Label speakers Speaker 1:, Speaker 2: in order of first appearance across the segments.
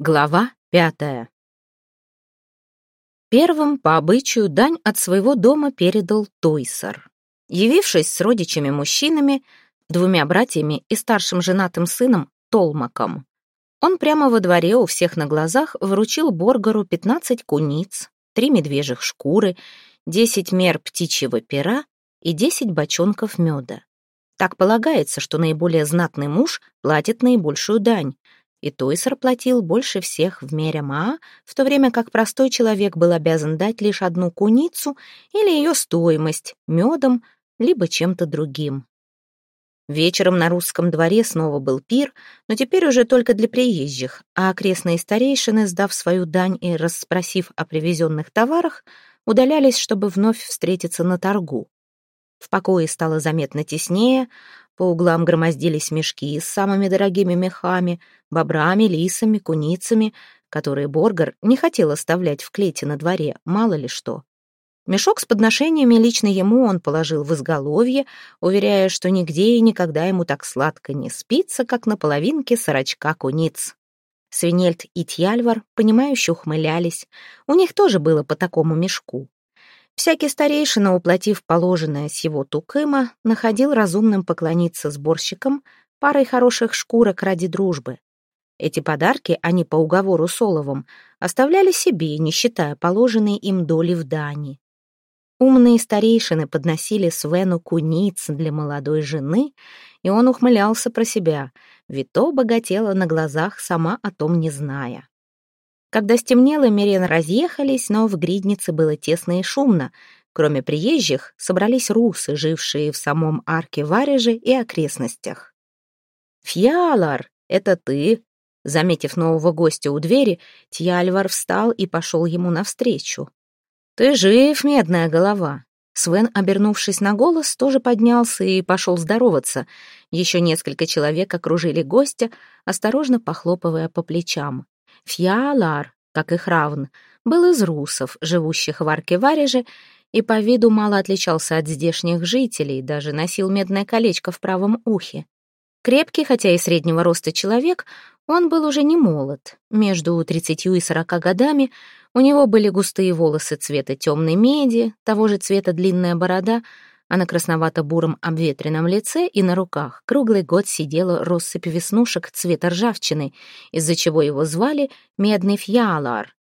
Speaker 1: Глава пятая. Первым, по обычаю, дань от своего дома передал Тойсар. Явившись с родичами-мужчинами, двумя братьями и старшим женатым сыном Толмаком, он прямо во дворе у всех на глазах вручил Боргару 15 куниц, три медвежьих шкуры, 10 мер птичьего пера и 10 бочонков меда. Так полагается, что наиболее знатный муж платит наибольшую дань — и Тойсер платил больше всех в мере Маа, в то время как простой человек был обязан дать лишь одну куницу или ее стоимость, медом, либо чем-то другим. Вечером на русском дворе снова был пир, но теперь уже только для приезжих, а окрестные старейшины, сдав свою дань и расспросив о привезенных товарах, удалялись, чтобы вновь встретиться на торгу. В покое стало заметно теснее, по углам громоздились мешки с самыми дорогими мехами, бобрами, лисами, куницами, которые Боргар не хотел оставлять в клете на дворе, мало ли что. Мешок с подношениями лично ему он положил в изголовье, уверяя, что нигде и никогда ему так сладко не спится, как на половинке сорочка куниц. Свинельд и Тьяльвар, понимающе ухмылялись. У них тоже было по такому мешку. Всякий старейшина, уплатив положенное с его тукыма, находил разумным поклониться сборщикам парой хороших шкурок ради дружбы. Эти подарки они по уговору с Оловом оставляли себе, не считая положенной им доли в дани. Умные старейшины подносили Свену куниц для молодой жены, и он ухмылялся про себя, ведь то богатела на глазах, сама о том не зная. Когда стемнело, Мирен разъехались, но в гриднице было тесно и шумно. Кроме приезжих, собрались русы, жившие в самом арке Вареже и окрестностях. «Фьялар, это ты?» Заметив нового гостя у двери, Тьяльвар встал и пошел ему навстречу. «Ты жив, медная голова!» Свен, обернувшись на голос, тоже поднялся и пошел здороваться. Еще несколько человек окружили гостя, осторожно похлопывая по плечам. Фьялар, как их равн, был из русов, живущих в Арке-Вареже, и по виду мало отличался от здешних жителей, даже носил медное колечко в правом ухе. Крепкий, хотя и среднего роста человек, он был уже не молод. Между тридцатью и сорока годами у него были густые волосы цвета темной меди, того же цвета длинная борода — а на красновато-буром обветренном лице и на руках круглый год сидела россыпь веснушек цвета ржавчины, из-за чего его звали Медный Фьялар.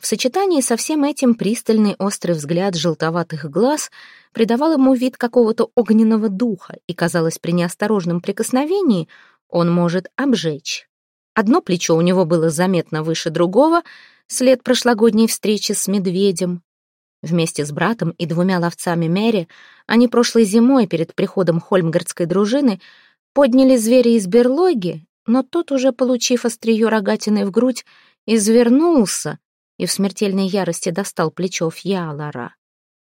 Speaker 1: В сочетании со всем этим пристальный острый взгляд желтоватых глаз придавал ему вид какого-то огненного духа, и, казалось, при неосторожном прикосновении он может обжечь. Одно плечо у него было заметно выше другого, след прошлогодней встречи с медведем, Вместе с братом и двумя ловцами Мэри они прошлой зимой перед приходом хольмгардской дружины подняли зверя из берлоги, но тот, уже получив острие рогатины в грудь, извернулся и в смертельной ярости достал плечо Фьялара.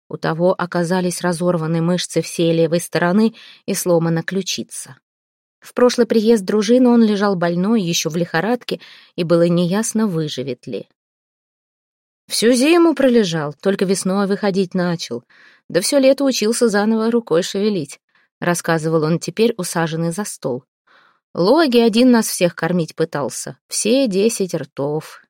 Speaker 1: У того оказались разорваны мышцы всей левой стороны и сломана ключица. В прошлый приезд дружины он лежал больной, еще в лихорадке, и было неясно, выживет ли. Всю зиму пролежал, только весной выходить начал. Да все лето учился заново рукой шевелить. Рассказывал он теперь, усаженный за стол. Логи один нас всех кормить пытался. Все десять ртов.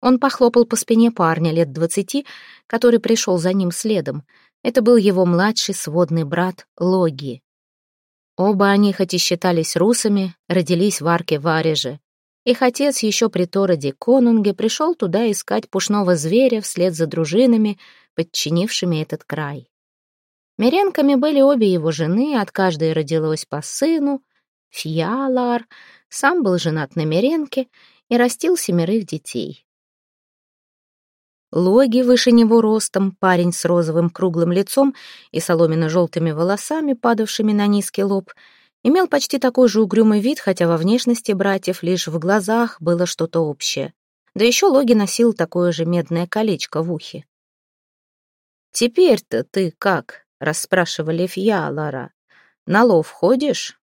Speaker 1: Он похлопал по спине парня лет двадцати, который пришел за ним следом. Это был его младший сводный брат Логи. Оба они, хоть и считались русами, родились в арке Вареже. Их отец еще при Тороде Конунге пришел туда искать пушного зверя вслед за дружинами, подчинившими этот край. Меренками были обе его жены, от каждой родилось по сыну. Фьялар сам был женат на Меренке и растил семерых детей. Логи выше него ростом, парень с розовым круглым лицом и соломенно-желтыми волосами, падавшими на низкий лоб — имел почти такой же угрюмый вид, хотя во внешности братьев лишь в глазах было что-то общее. Да еще Логи носил такое же медное колечко в ухе. «Теперь-то ты как?» — расспрашивали Фьялара. «На лов ходишь?»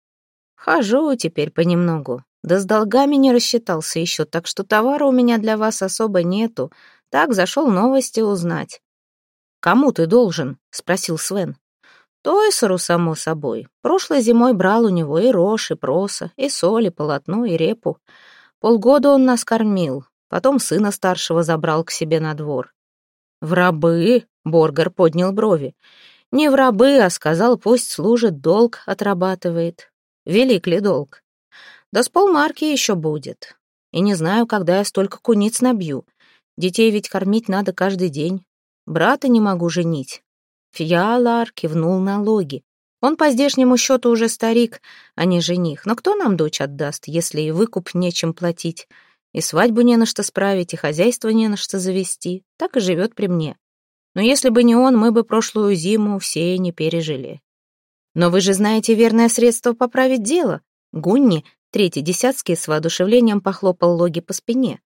Speaker 1: «Хожу теперь понемногу. Да с долгами не рассчитался еще, так что товара у меня для вас особо нету. Так зашел новости узнать». «Кому ты должен?» — спросил Свен. Тойсеру, само собой. Прошлой зимой брал у него и рожь, и проса, и соль, и полотно, и репу. Полгода он нас кормил, потом сына старшего забрал к себе на двор. «В рабы?» — Боргар поднял брови. «Не в рабы, а сказал, пусть служит, долг отрабатывает. Велик ли долг? Да с полмарки еще будет. И не знаю, когда я столько куниц набью. Детей ведь кормить надо каждый день. Брата не могу женить». Фьялар кивнул на логи. Он по здешнему счету уже старик, а не жених. Но кто нам дочь отдаст, если и выкуп нечем платить? И свадьбу не на что справить, и хозяйство не на что завести. Так и живет при мне. Но если бы не он, мы бы прошлую зиму все не пережили. Но вы же знаете верное средство поправить дело. Гунни, третий десятский, с воодушевлением похлопал Логи по спине.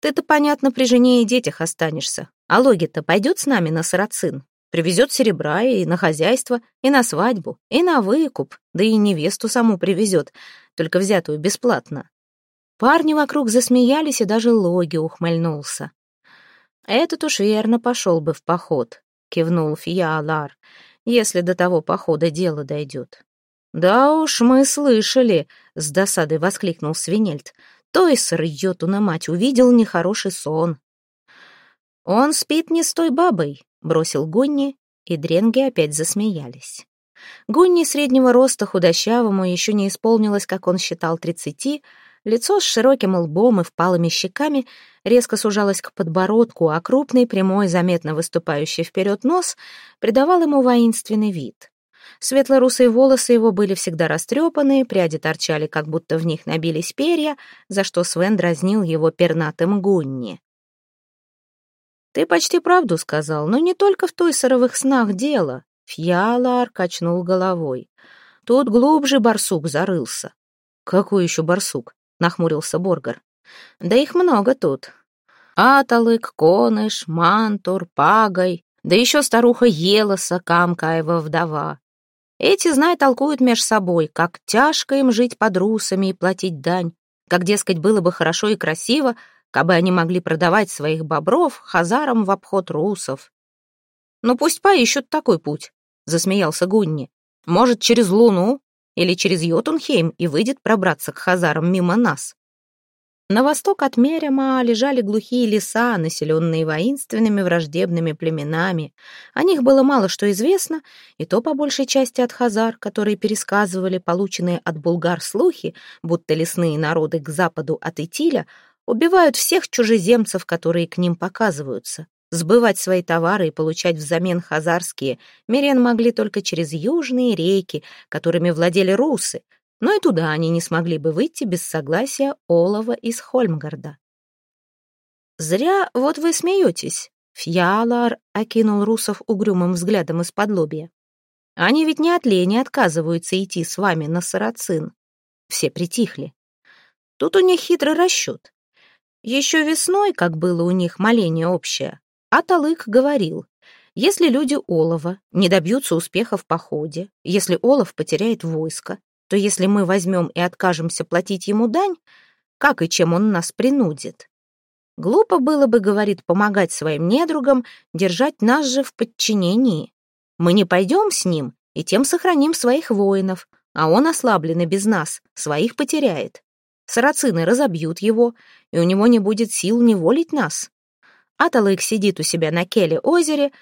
Speaker 1: Ты-то, понятно, при жене и детях останешься. А Логи-то пойдет с нами на сарацин? Привезет серебра и на хозяйство, и на свадьбу, и на выкуп, да и невесту саму привезет, только взятую бесплатно. Парни вокруг засмеялись, и даже Логи ухмыльнулся. «Этот уж верно пошел бы в поход», — кивнул Фиалар, «если до того похода дело дойдет». «Да уж, мы слышали», — с досадой воскликнул Свинельд. «Тойсер, йотуна мать, увидел нехороший сон». «Он спит не с той бабой», — бросил Гунни, и дренги опять засмеялись. Гунни среднего роста худощавому еще не исполнилось, как он считал, тридцати, лицо с широким лбом и впалыми щеками резко сужалось к подбородку, а крупный, прямой, заметно выступающий вперед нос придавал ему воинственный вид. Светло-русые волосы его были всегда растрепаны, пряди торчали, как будто в них набились перья, за что Свен дразнил его пернатым Гунни. «Ты почти правду сказал, но не только в той сыровых снах дело», — Фьялар качнул головой. «Тут глубже барсук зарылся». «Какой еще барсук?» — нахмурился Боргар. «Да их много тут. Аталык, Коныш, Мантур, Пагай, да еще старуха Елоса, Камкаева вдова. Эти, знай, толкуют меж собой, как тяжко им жить под русами и платить дань, как, дескать, было бы хорошо и красиво, кабы они могли продавать своих бобров хазарам в обход русов. «Ну пусть поищут такой путь», — засмеялся Гунни. «Может, через Луну или через Йотунхейм и выйдет пробраться к хазарам мимо нас». На восток от Мерема лежали глухие леса, населенные воинственными враждебными племенами. О них было мало что известно, и то по большей части от хазар, которые пересказывали полученные от булгар слухи, будто лесные народы к западу от Итиля Убивают всех чужеземцев, которые к ним показываются. Сбывать свои товары и получать взамен хазарские Мирен могли только через южные реки, которыми владели русы, но и туда они не смогли бы выйти без согласия Олова из Хольмгарда. «Зря вот вы смеетесь», — Фьялар окинул русов угрюмым взглядом из-под лобья. «Они ведь не от лени отказываются идти с вами на Сарацин». Все притихли. Тут у них хитрый расчет. Еще весной, как было у них моление общее, Аталык говорил, если люди Олова не добьются успеха в походе, если Олов потеряет войско, то если мы возьмем и откажемся платить ему дань, как и чем он нас принудит? Глупо было бы, говорит, помогать своим недругам, держать нас же в подчинении. Мы не пойдем с ним, и тем сохраним своих воинов, а он, ослабленный без нас, своих потеряет. Сарацины разобьют его, и у него не будет сил неволить нас. Аталык сидит у себя на Келе-озере,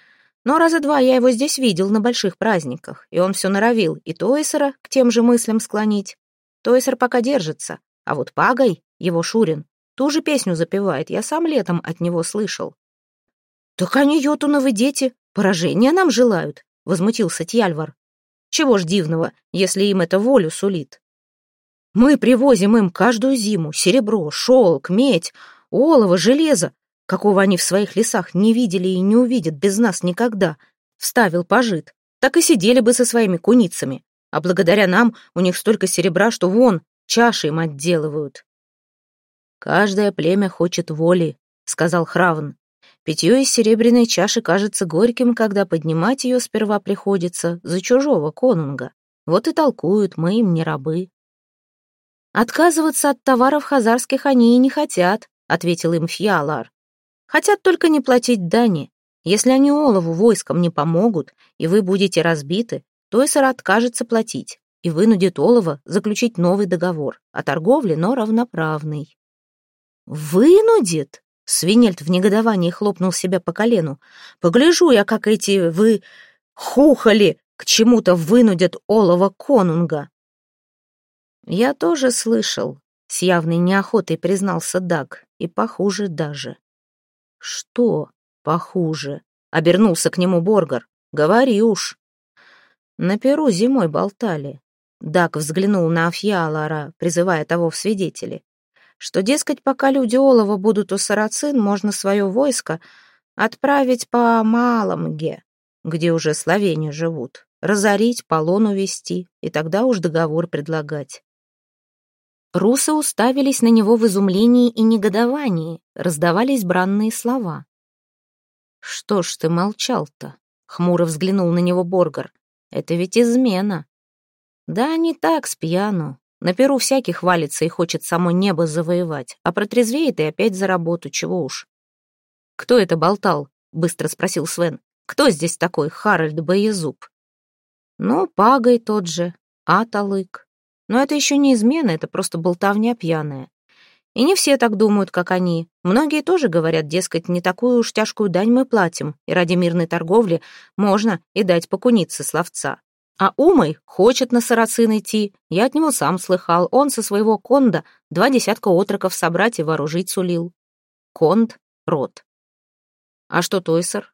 Speaker 1: но раза два я его здесь видел на больших праздниках, и он все норовил и Тойсера к тем же мыслям склонить. Тойсер пока держится, а вот Пагай, его Шурин, ту же песню запевает, я сам летом от него слышал. «Так они, йотуновы дети, поражения нам желают», — возмутился Тьяльвар. «Чего ж дивного, если им это волю сулит?» Мы привозим им каждую зиму серебро, шелк, медь, олово, железо, какого они в своих лесах не видели и не увидят без нас никогда, вставил пожит. Так и сидели бы со своими куницами, а благодаря нам у них столько серебра, что вон, чаши им отделывают. «Каждое племя хочет воли», — сказал Хравн. «Питье из серебряной чаши кажется горьким, когда поднимать ее сперва приходится за чужого конунга. Вот и толкуют, мы им не рабы». «Отказываться от товаров хазарских они и не хотят», — ответил им Фьялар. «Хотят только не платить дани. Если они Олову войском не помогут, и вы будете разбиты, то Эсер откажется платить и вынудит Олова заключить новый договор о торговле, но равноправный». «Вынудит?» — Свинельд в негодовании хлопнул себя по колену. «Погляжу я, как эти вы хухали к чему-то вынудят олова конунга». «Я тоже слышал», — с явной неохотой признался Даг, и похуже даже. «Что похуже?» — обернулся к нему Боргар. «Говори уж». На перу зимой болтали. Даг взглянул на Афьялара, призывая того в свидетели. Что, дескать, пока люди Олова будут у сарацин, можно свое войско отправить по Маломге, где уже словени живут, разорить, полон увести, и тогда уж договор предлагать. Русы уставились на него в изумлении и негодовании, раздавались бранные слова. «Что ж ты молчал-то?» — хмуро взглянул на него Боргар. «Это ведь измена». «Да, не так, с пьяну. На перу всякий хвалится и хочет само небо завоевать, а протрезвеет и опять за работу, чего уж». «Кто это болтал?» — быстро спросил Свен. «Кто здесь такой Харальд Боезуб?» «Ну, Пагой тот же, Аталык. Но это еще не измена, это просто болтовня пьяная. И не все так думают, как они. Многие тоже говорят, дескать, не такую уж тяжкую дань мы платим, и ради мирной торговли можно и дать покуниться словца. А Умой хочет на Сарацин идти. Я от него сам слыхал. Он со своего конда два десятка отроков собрать и вооружить сулил. Конд — род. А что Тойсер?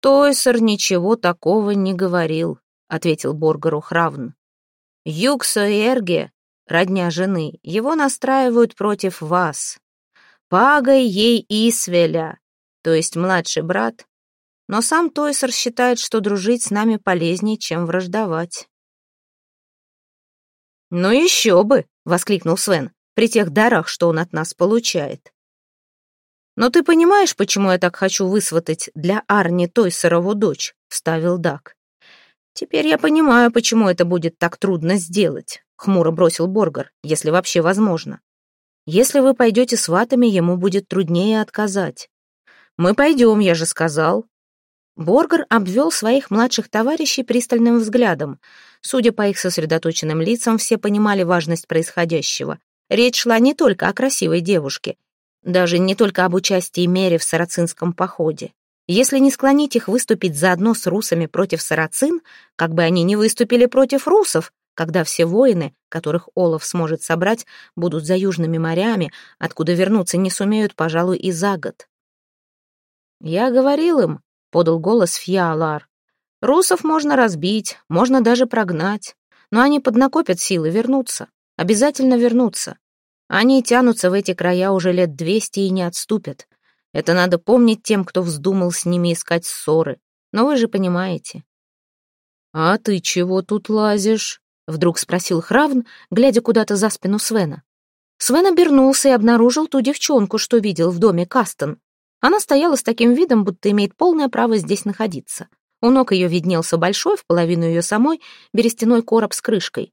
Speaker 1: Тойсер ничего такого не говорил, ответил Боргару Хравн. Юксо и Эрге, родня жены, его настраивают против вас. Пагай ей Исвеля, то есть младший брат, но сам Тойсер считает, что дружить с нами полезнее, чем враждовать. «Ну еще бы!» — воскликнул Свен, при тех дарах, что он от нас получает. «Но ты понимаешь, почему я так хочу высватать для Арни Тойсерову дочь?» — вставил Дак. «Теперь я понимаю, почему это будет так трудно сделать», — хмуро бросил Боргар, «если вообще возможно. Если вы пойдете с ватами, ему будет труднее отказать. Мы пойдем, я же сказал». Боргар обвел своих младших товарищей пристальным взглядом. Судя по их сосредоточенным лицам, все понимали важность происходящего. Речь шла не только о красивой девушке, даже не только об участии Мере в сарацинском походе. Если не склонить их выступить заодно с русами против сарацин, как бы они ни выступили против русов, когда все воины, которых Олаф сможет собрать, будут за южными морями, откуда вернуться не сумеют, пожалуй, и за год. «Я говорил им», — подал голос Фьялар, «русов можно разбить, можно даже прогнать, но они поднакопят силы вернуться, обязательно вернутся. Они тянутся в эти края уже лет двести и не отступят. Это надо помнить тем, кто вздумал с ними искать ссоры. Но вы же понимаете. «А ты чего тут лазишь?» — вдруг спросил Хравн, глядя куда-то за спину Свена. Свен обернулся и обнаружил ту девчонку, что видел в доме Кастон. Она стояла с таким видом, будто имеет полное право здесь находиться. У ног ее виднелся большой, в половину ее самой, берестяной короб с крышкой.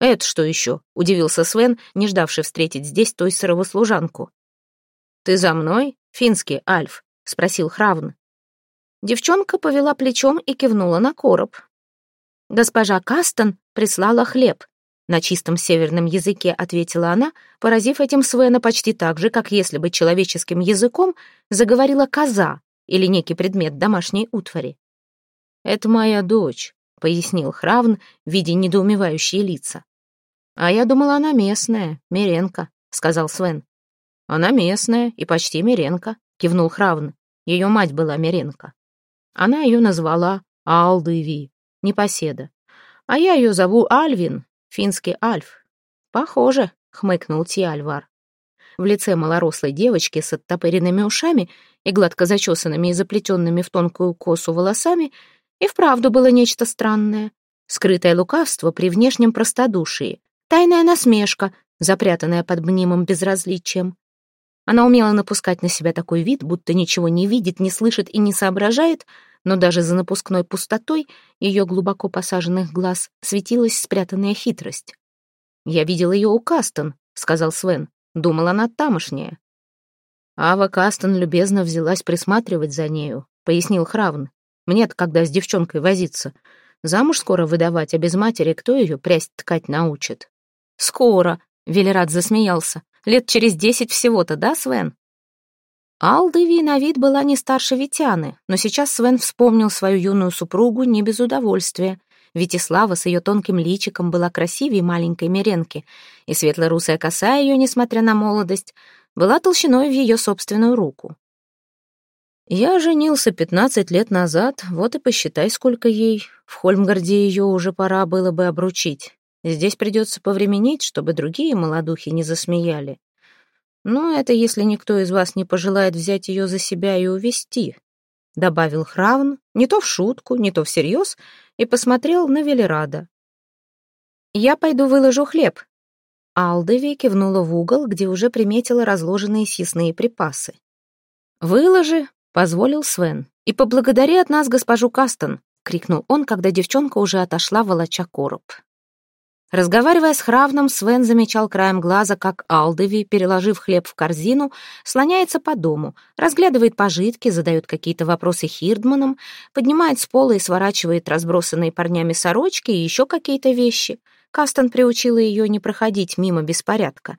Speaker 1: «Это что еще?» — удивился Свен, не ждавший встретить здесь той сырову служанку. «Ты за мной?» «Финский, Альф?» — спросил Хравн. Девчонка повела плечом и кивнула на короб. «Госпожа Кастон прислала хлеб», — на чистом северном языке ответила она, поразив этим Свена почти так же, как если бы человеческим языком заговорила коза или некий предмет домашней утвари. «Это моя дочь», — пояснил Хравн, видя недоумевающие лица. «А я думала, она местная, Меренко», — сказал Свен. «Она местная и почти Меренко», — кивнул Хравн. Ее мать была Меренко. Она ее назвала Алдыви, непоседа. А я ее зову Альвин, финский Альф. Похоже, хмыкнул Тиальвар. В лице малорослой девочки с оттопыренными ушами и гладко зачесанными и заплетенными в тонкую косу волосами и вправду было нечто странное. Скрытое лукавство при внешнем простодушии, тайная насмешка, запрятанная под мнимым безразличием. Она умела напускать на себя такой вид, будто ничего не видит, не слышит и не соображает, но даже за напускной пустотой ее глубоко посаженных глаз светилась спрятанная хитрость. «Я видел ее у Кастон», — сказал Свен. «Думал, она тамошняя». «Ава Кастон любезно взялась присматривать за нею», — пояснил Хравн. «Мне-то когда с девчонкой возиться? Замуж скоро выдавать, а без матери кто ее прясть ткать научит?» «Скоро», — Велерат засмеялся. Лет через десять всего-то, да, Свен?» Алдыви на вид была не старше Витяны, но сейчас Свен вспомнил свою юную супругу не без удовольствия. Витислава с ее тонким личиком была красивее маленькой Меренки, и светло-русая коса ее, несмотря на молодость, была толщиной в ее собственную руку. «Я женился пятнадцать лет назад, вот и посчитай, сколько ей. В Хольмгарде ее уже пора было бы обручить. Здесь придется повременить, чтобы другие молодухи не засмеяли. «Ну, это если никто из вас не пожелает взять ее за себя и увести», — добавил Хравн, не то в шутку, не то всерьез, и посмотрел на Велерада. «Я пойду выложу хлеб». Алдови кивнула в угол, где уже приметила разложенные съестные припасы. «Выложи», — позволил Свен, — «и поблагодари от нас госпожу Кастон», — крикнул он, когда девчонка уже отошла, волоча короб. Разговаривая с Хравном, Свен замечал краем глаза, как Алдови, переложив хлеб в корзину, слоняется по дому, разглядывает пожитки, задает какие-то вопросы Хирдманам, поднимает с пола и сворачивает разбросанные парнями сорочки и еще какие-то вещи. Кастон приучила ее не проходить мимо беспорядка.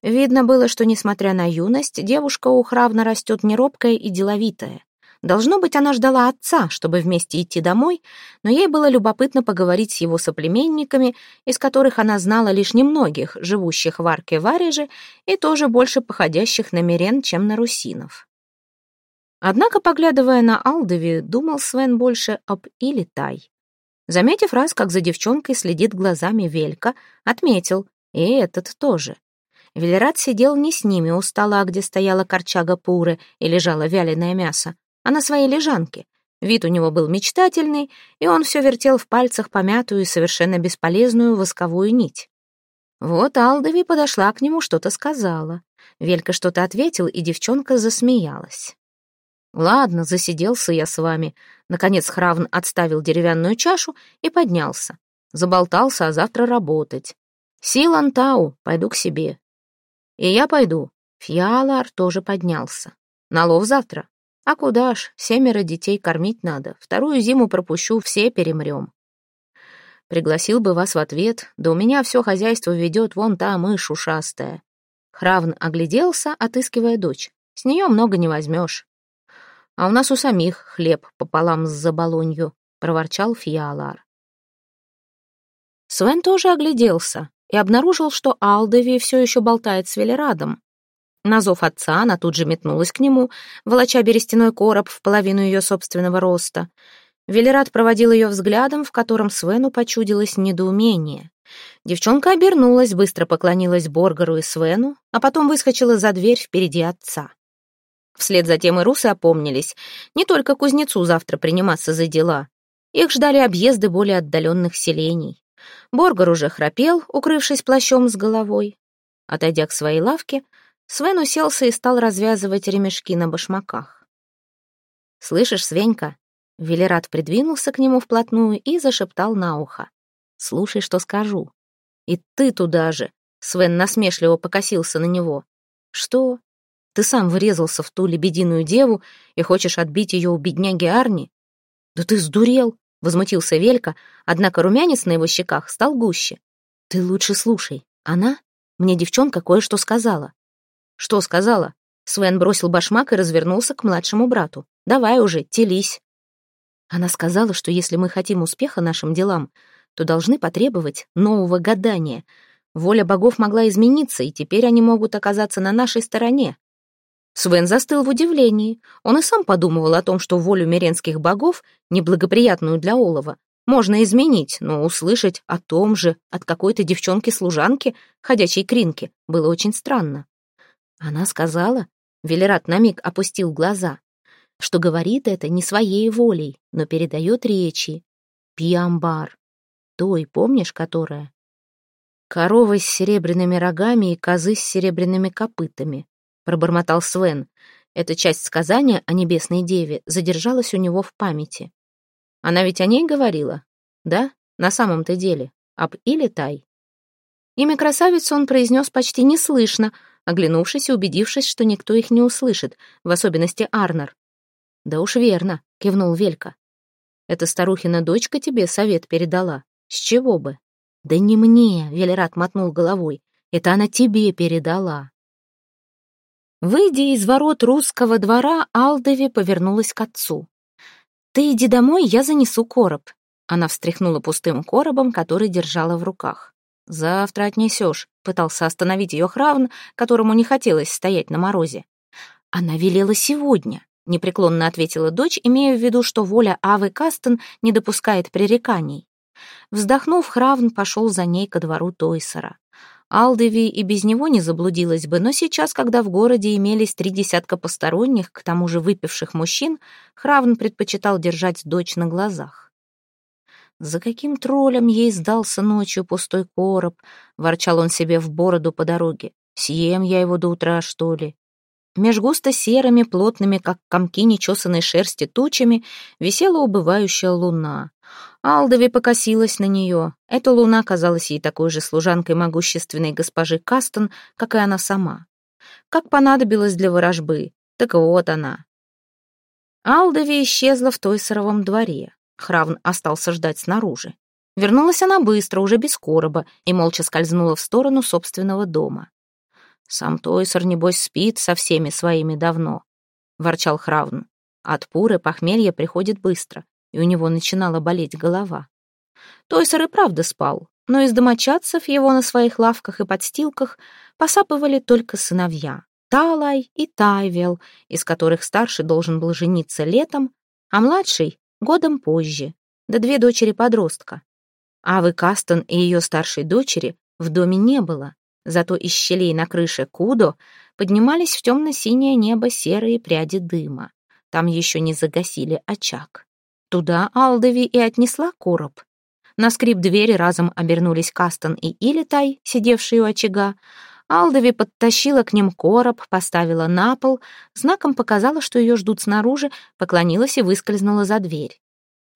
Speaker 1: Видно было, что, несмотря на юность, девушка у Хравна растет неробкая и деловитая. Должно быть, она ждала отца, чтобы вместе идти домой, но ей было любопытно поговорить с его соплеменниками, из которых она знала лишь немногих, живущих в арке Вареже и тоже больше походящих на Мирен, чем на русинов. Однако, поглядывая на Алдови, думал Свен больше об Илитай. Заметив раз, как за девчонкой следит глазами Велька, отметил, и этот тоже. Велерат сидел не с ними у стола, где стояла корчага пуры и лежало вяленое мясо, а на своей лежанке. Вид у него был мечтательный, и он все вертел в пальцах помятую и совершенно бесполезную восковую нить. Вот Алдови подошла к нему, что-то сказала. Велька что-то ответил, и девчонка засмеялась. «Ладно, засиделся я с вами». Наконец Хравн отставил деревянную чашу и поднялся. Заболтался, а завтра работать. «Силан Тау, пойду к себе». «И я пойду». Фиалар тоже поднялся. «Налов завтра». А куда ж, семеро детей кормить надо. Вторую зиму пропущу, все перемрем. Пригласил бы вас в ответ, да у меня все хозяйство ведет вон та мышь ушастая. Хравн огляделся, отыскивая дочь. С нее много не возьмешь. А у нас у самих хлеб пополам с заболонью, проворчал Фиалар. Свен тоже огляделся и обнаружил, что Алдови все еще болтает с Велерадом. На зов отца она тут же метнулась к нему, волоча берестяной короб в половину ее собственного роста. Велерат проводил ее взглядом, в котором Свену почудилось недоумение. Девчонка обернулась, быстро поклонилась Боргару и Свену, а потом выскочила за дверь впереди отца. Вслед за тем и русы опомнились. Не только кузнецу завтра приниматься за дела. Их ждали объезды более отдаленных селений. Боргар уже храпел, укрывшись плащом с головой. Отойдя к своей лавке, Свен уселся и стал развязывать ремешки на башмаках. «Слышишь, Свенька?» Велерат придвинулся к нему вплотную и зашептал на ухо. «Слушай, что скажу. И ты туда же!» Свен насмешливо покосился на него. «Что? Ты сам врезался в ту лебединую деву и хочешь отбить ее у бедняги Арни? Да ты сдурел!» — возмутился Велька, однако румянец на его щеках стал гуще. «Ты лучше слушай. Она? Мне девчонка кое-что сказала. «Что сказала?» Свен бросил башмак и развернулся к младшему брату. «Давай уже, телись». Она сказала, что если мы хотим успеха нашим делам, то должны потребовать нового гадания. Воля богов могла измениться, и теперь они могут оказаться на нашей стороне. Свен застыл в удивлении. Он и сам подумывал о том, что волю меренских богов, неблагоприятную для Олова, можно изменить, но услышать о том же от какой-то девчонки-служанки, ходячей кринки, было очень странно. Она сказала, Велерат на миг опустил глаза, что говорит это не своей волей, но передает речи. Пиамбар. Той, помнишь, которая? Коровы с серебряными рогами и козы с серебряными копытами, пробормотал Свен. Эта часть сказания о небесной деве задержалась у него в памяти. Она ведь о ней говорила, да, на самом-то деле, об Илитай. Имя красавицы он произнес почти неслышно, оглянувшись и убедившись, что никто их не услышит, в особенности Арнер. «Да уж верно», — кивнул Велька. «Эта старухина дочка тебе совет передала. С чего бы?» «Да не мне», — Велерат мотнул головой. «Это она тебе передала. Выйдя из ворот русского двора, Алдови повернулась к отцу. «Ты иди домой, я занесу короб». Она встряхнула пустым коробом, который держала в руках. «Завтра отнесешь», — пытался остановить ее Хравн, которому не хотелось стоять на морозе. «Она велела сегодня», — непреклонно ответила дочь, имея в виду, что воля Авы Кастон не допускает пререканий. Вздохнув, Хравн пошел за ней ко двору Тойсера. Алдеви и без него не заблудилась бы, но сейчас, когда в городе имелись три десятка посторонних, к тому же выпивших мужчин, Хравн предпочитал держать дочь на глазах. «За каким троллем ей сдался ночью пустой короб?» — ворчал он себе в бороду по дороге. «Съем я его до утра, что ли?» Меж густо серыми, плотными, как комки нечесанной шерсти тучами, висела убывающая луна. Алдови покосилась на нее. Эта луна казалась ей такой же служанкой могущественной госпожи Кастон, как и она сама. Как понадобилось для ворожбы, так вот она. Алдови исчезла в той сыровом дворе. Хравн остался ждать снаружи. Вернулась она быстро, уже без короба, и молча скользнула в сторону собственного дома. «Сам Тойсер, небось, спит со всеми своими давно», — ворчал Хравн. От пуры похмелье приходит быстро, и у него начинала болеть голова. Тойсер и правда спал, но из домочадцев его на своих лавках и подстилках посапывали только сыновья — Талай и Тайвел, из которых старший должен был жениться летом, а младший — годом позже, да две дочери-подростка. Авы Кастон и ее старшей дочери в доме не было, Зато из щелей на крыше Кудо поднимались в темно-синее небо серые пряди дыма. Там еще не загасили очаг. Туда Алдови и отнесла короб. На скрип двери разом обернулись Кастон и Илитай, сидевшие у очага. Алдови подтащила к ним короб, поставила на пол, знаком показала, что ее ждут снаружи, поклонилась и выскользнула за дверь.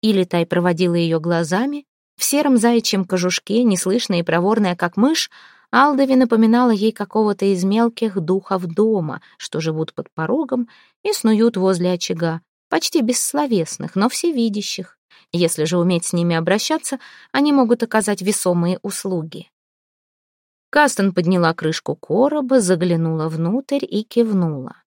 Speaker 1: Илитай проводила ее глазами. В сером заячьем кожушке, неслышная и проворная, как мышь, Алдови напоминала ей какого-то из мелких духов дома, что живут под порогом и снуют возле очага, почти бессловесных, но всевидящих. Если же уметь с ними обращаться, они могут оказать весомые услуги. Кастон подняла крышку короба, заглянула внутрь и кивнула.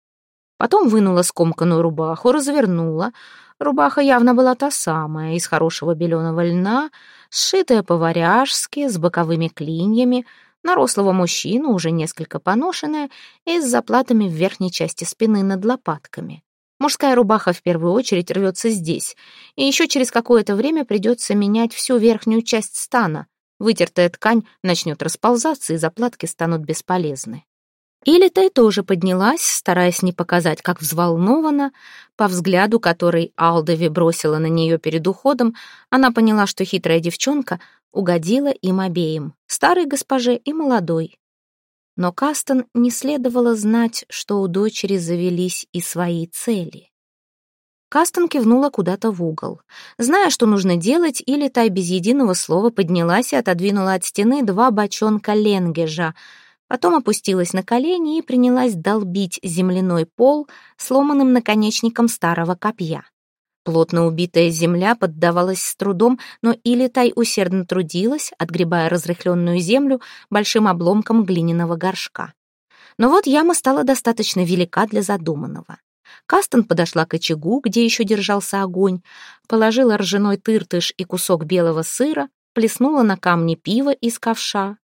Speaker 1: Потом вынула скомканную рубаху, развернула. Рубаха явно была та самая, из хорошего беленого льна, сшитая по-варяжски, с боковыми клиньями, на рослого мужчину, уже несколько поношенная, и с заплатами в верхней части спины над лопатками. Мужская рубаха в первую очередь рвется здесь, и еще через какое-то время придется менять всю верхнюю часть стана. Вытертая ткань начнет расползаться, и заплатки станут бесполезны. Илитай тоже поднялась, стараясь не показать, как взволнована. По взгляду, который Алдови бросила на нее перед уходом, она поняла, что хитрая девчонка угодила им обеим, старой госпоже и молодой. Но Кастон не следовало знать, что у дочери завелись и свои цели. Кастон кивнула куда-то в угол. Зная, что нужно делать, или та без единого слова поднялась и отодвинула от стены два бочонка ленгежа — Потом опустилась на колени и принялась долбить земляной пол сломанным наконечником старого копья. Плотно убитая земля поддавалась с трудом, но Илитай усердно трудилась, отгребая разрыхленную землю большим обломком глиняного горшка. Но вот яма стала достаточно велика для задуманного. Кастон подошла к очагу, где еще держался огонь, положила ржаной тыртыш и кусок белого сыра, плеснула на камни пива из ковша,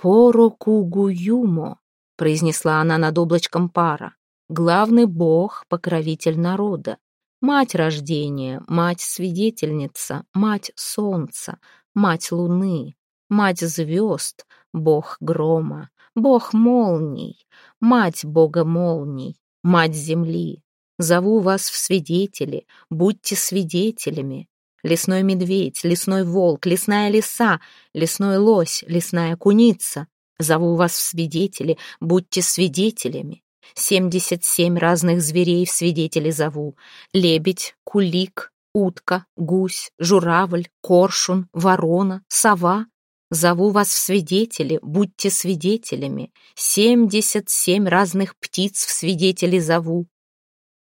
Speaker 1: «Порокугуюмо», — произнесла она над облачком пара, «главный бог, покровитель народа, мать рождения, мать-свидетельница, мать солнца, мать луны, мать звезд, бог грома, бог молний, мать бога молний, мать земли. Зову вас в свидетели, будьте свидетелями, лесной медведь, лесной волк, лесная лиса, лесной лось, лесная куница. Зову вас в свидетели, будьте свидетелями. Семьдесят семь разных зверей в свидетели зову. Лебедь, кулик, утка, гусь, журавль, коршун, ворона, сова. Зову вас в свидетели, будьте свидетелями. Семьдесят семь разных птиц в свидетели зову.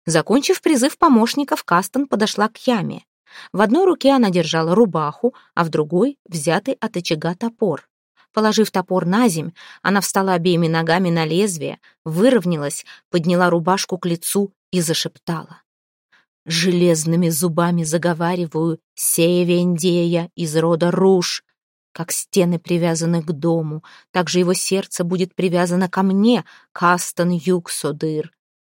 Speaker 1: Закончив призыв помощников, Кастон подошла к яме. В одной руке она держала рубаху, а в другой — взятый от очага топор. Положив топор на земь, она встала обеими ногами на лезвие, выровнялась, подняла рубашку к лицу и зашептала. «Железными зубами заговариваю, сея Вендея из рода Руж, как стены привязаны к дому, так же его сердце будет привязано ко мне, Кастон Юксодыр.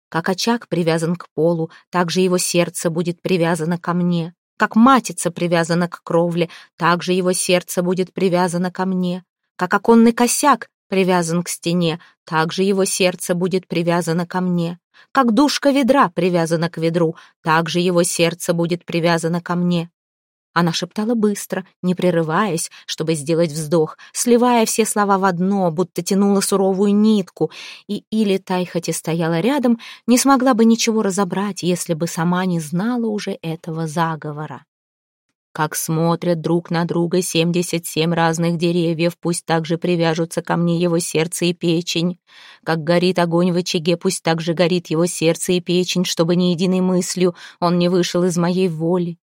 Speaker 1: Как очаг привязан к полу, так же его сердце будет привязано ко мне. Как матица привязана к кровле, так же его сердце будет привязано ко мне. Как оконный косяк привязан к стене, так же его сердце будет привязано ко мне. Как душка ведра привязана к ведру, так же его сердце будет привязано ко мне. Она шептала быстро, не прерываясь, чтобы сделать вздох, сливая все слова в одно, будто тянула суровую нитку, и или Тай, хоть и стояла рядом, не смогла бы ничего разобрать, если бы сама не знала уже этого заговора. Как смотрят друг на друга семьдесят семь разных деревьев, пусть также привяжутся ко мне его сердце и печень. Как горит огонь в очаге, пусть также горит его сердце и печень, чтобы ни единой мыслью он не вышел из моей воли.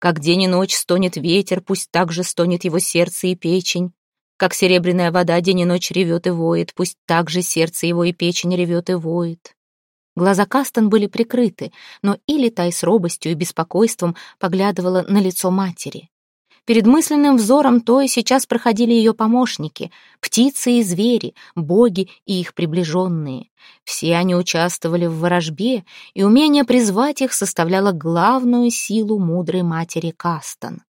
Speaker 1: Как день и ночь стонет ветер, пусть также стонет его сердце и печень. Как серебряная вода день и ночь ревет и воет, пусть также сердце его и печень ревет и воет. Глаза Кастон были прикрыты, но Илитай с робостью и беспокойством поглядывала на лицо матери. Перед мысленным взором Тоя сейчас проходили ее помощники, птицы и звери, боги и их приближенные. Все они участвовали в ворожбе, и умение призвать их составляло главную силу мудрой матери Кастон.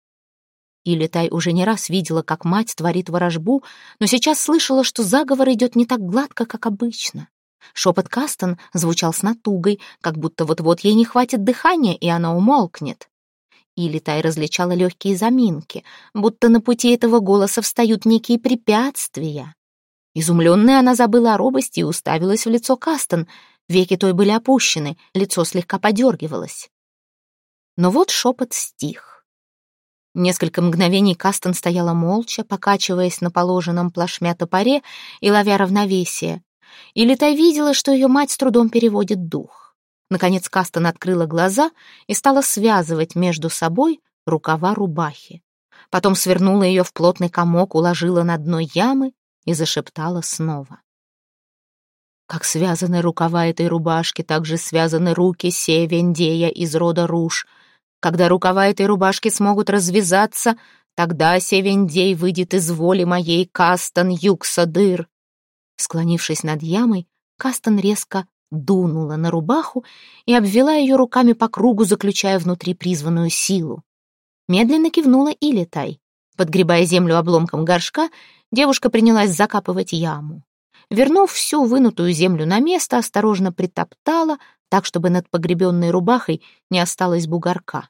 Speaker 1: Илитай уже не раз видела, как мать творит ворожбу, но сейчас слышала, что заговор идет не так гладко, как обычно. Шепот Кастон звучал с натугой, как будто вот-вот ей не хватит дыхания, и она умолкнет. Или Тай различала легкие заминки, будто на пути этого голоса встают некие препятствия. Изумленная она забыла о робости и уставилась в лицо Кастон. Веки той были опущены, лицо слегка подергивалось. Но вот шепот стих. Несколько мгновений Кастон стояла молча, покачиваясь на положенном плашмя топоре и ловя равновесие. Или та видела, что ее мать с трудом переводит дух. Наконец Кастон открыла глаза и стала связывать между собой рукава рубахи. Потом свернула ее в плотный комок, уложила на дно ямы и зашептала снова. Как связаны рукава этой рубашки, так же связаны руки Севендея из рода Руж. Когда рукава этой рубашки смогут развязаться, тогда Севендей выйдет из воли моей Кастон Юксадыр. Склонившись над ямой, Кастон резко дунула на рубаху и обвела ее руками по кругу, заключая внутри призванную силу. Медленно кивнула и летай. Подгребая землю обломком горшка, девушка принялась закапывать яму. Вернув всю вынутую землю на место, осторожно притоптала, так, чтобы над погребенной рубахой не осталось бугорка.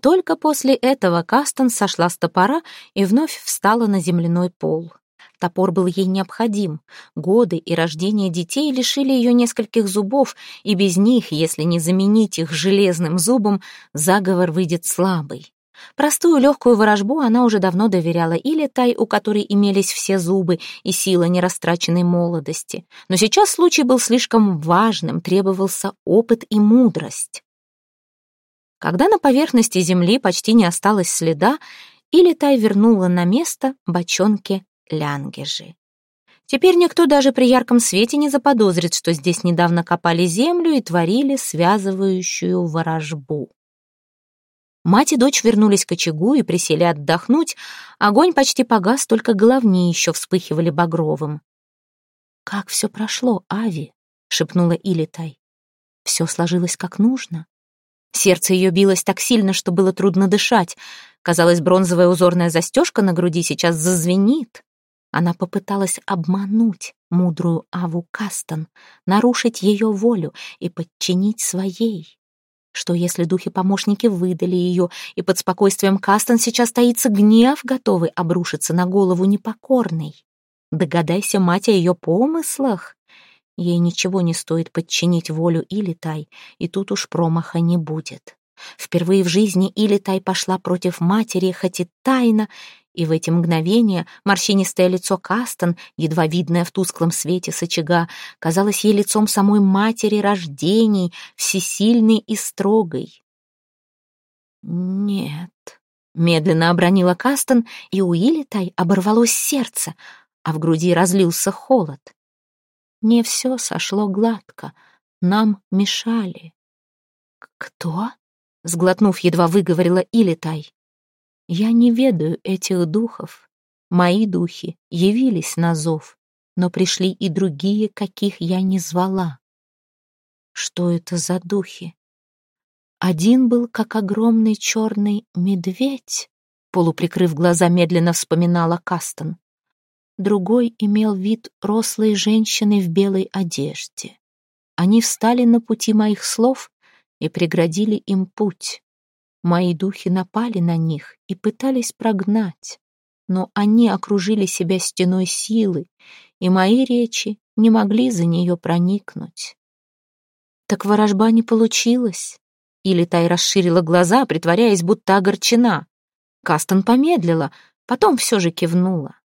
Speaker 1: Только после этого Кастон сошла с топора и вновь встала на земляной пол. Топор был ей необходим. Годы и рождение детей лишили ее нескольких зубов, и без них, если не заменить их железным зубом, заговор выйдет слабый. Простую легкую ворожбу она уже давно доверяла или Тай, у которой имелись все зубы и сила нерастраченной молодости. Но сейчас случай был слишком важным, требовался опыт и мудрость. Когда на поверхности земли почти не осталось следа, Илитай вернула на место бочонки лянгежи. Теперь никто даже при ярком свете не заподозрит, что здесь недавно копали землю и творили связывающую ворожбу. Мать и дочь вернулись к очагу и присели отдохнуть. Огонь почти погас, только головни еще вспыхивали багровым. «Как все прошло, Ави?» — шепнула Илитай. «Все сложилось как нужно». Сердце ее билось так сильно, что было трудно дышать. Казалось, бронзовая узорная застежка на груди сейчас зазвенит. Она попыталась обмануть мудрую Аву Кастон, нарушить ее волю и подчинить своей. Что если духи-помощники выдали ее, и под спокойствием Кастон сейчас таится гнев, готовый обрушиться на голову непокорной? Догадайся, мать, о ее помыслах. Ей ничего не стоит подчинить волю Илитай, и тут уж промаха не будет. Впервые в жизни Илитай пошла против матери, хоть и тайно, и в эти мгновения морщинистое лицо Кастон, едва видное в тусклом свете с очага, казалось ей лицом самой матери рождений, всесильной и строгой. «Нет», Медленно обронила Кастон, и у Илитай оборвалось сердце, а в груди разлился холод. Не все сошло гладко, нам мешали. «Кто?» — сглотнув, едва выговорила Илитай. «Я не ведаю этих духов. Мои духи явились на зов, но пришли и другие, каких я не звала. Что это за духи? Один был, как огромный черный медведь, полуприкрыв глаза, медленно вспоминала Кастон. Другой имел вид рослой женщины в белой одежде. Они встали на пути моих слов и преградили им путь. Мои духи напали на них и пытались прогнать, но они окружили себя стеной силы, и мои речи не могли за нее проникнуть. Так ворожба не получилась. Или Тай расширила глаза, притворяясь, будто огорчена. Кастон помедлила, потом все же кивнула.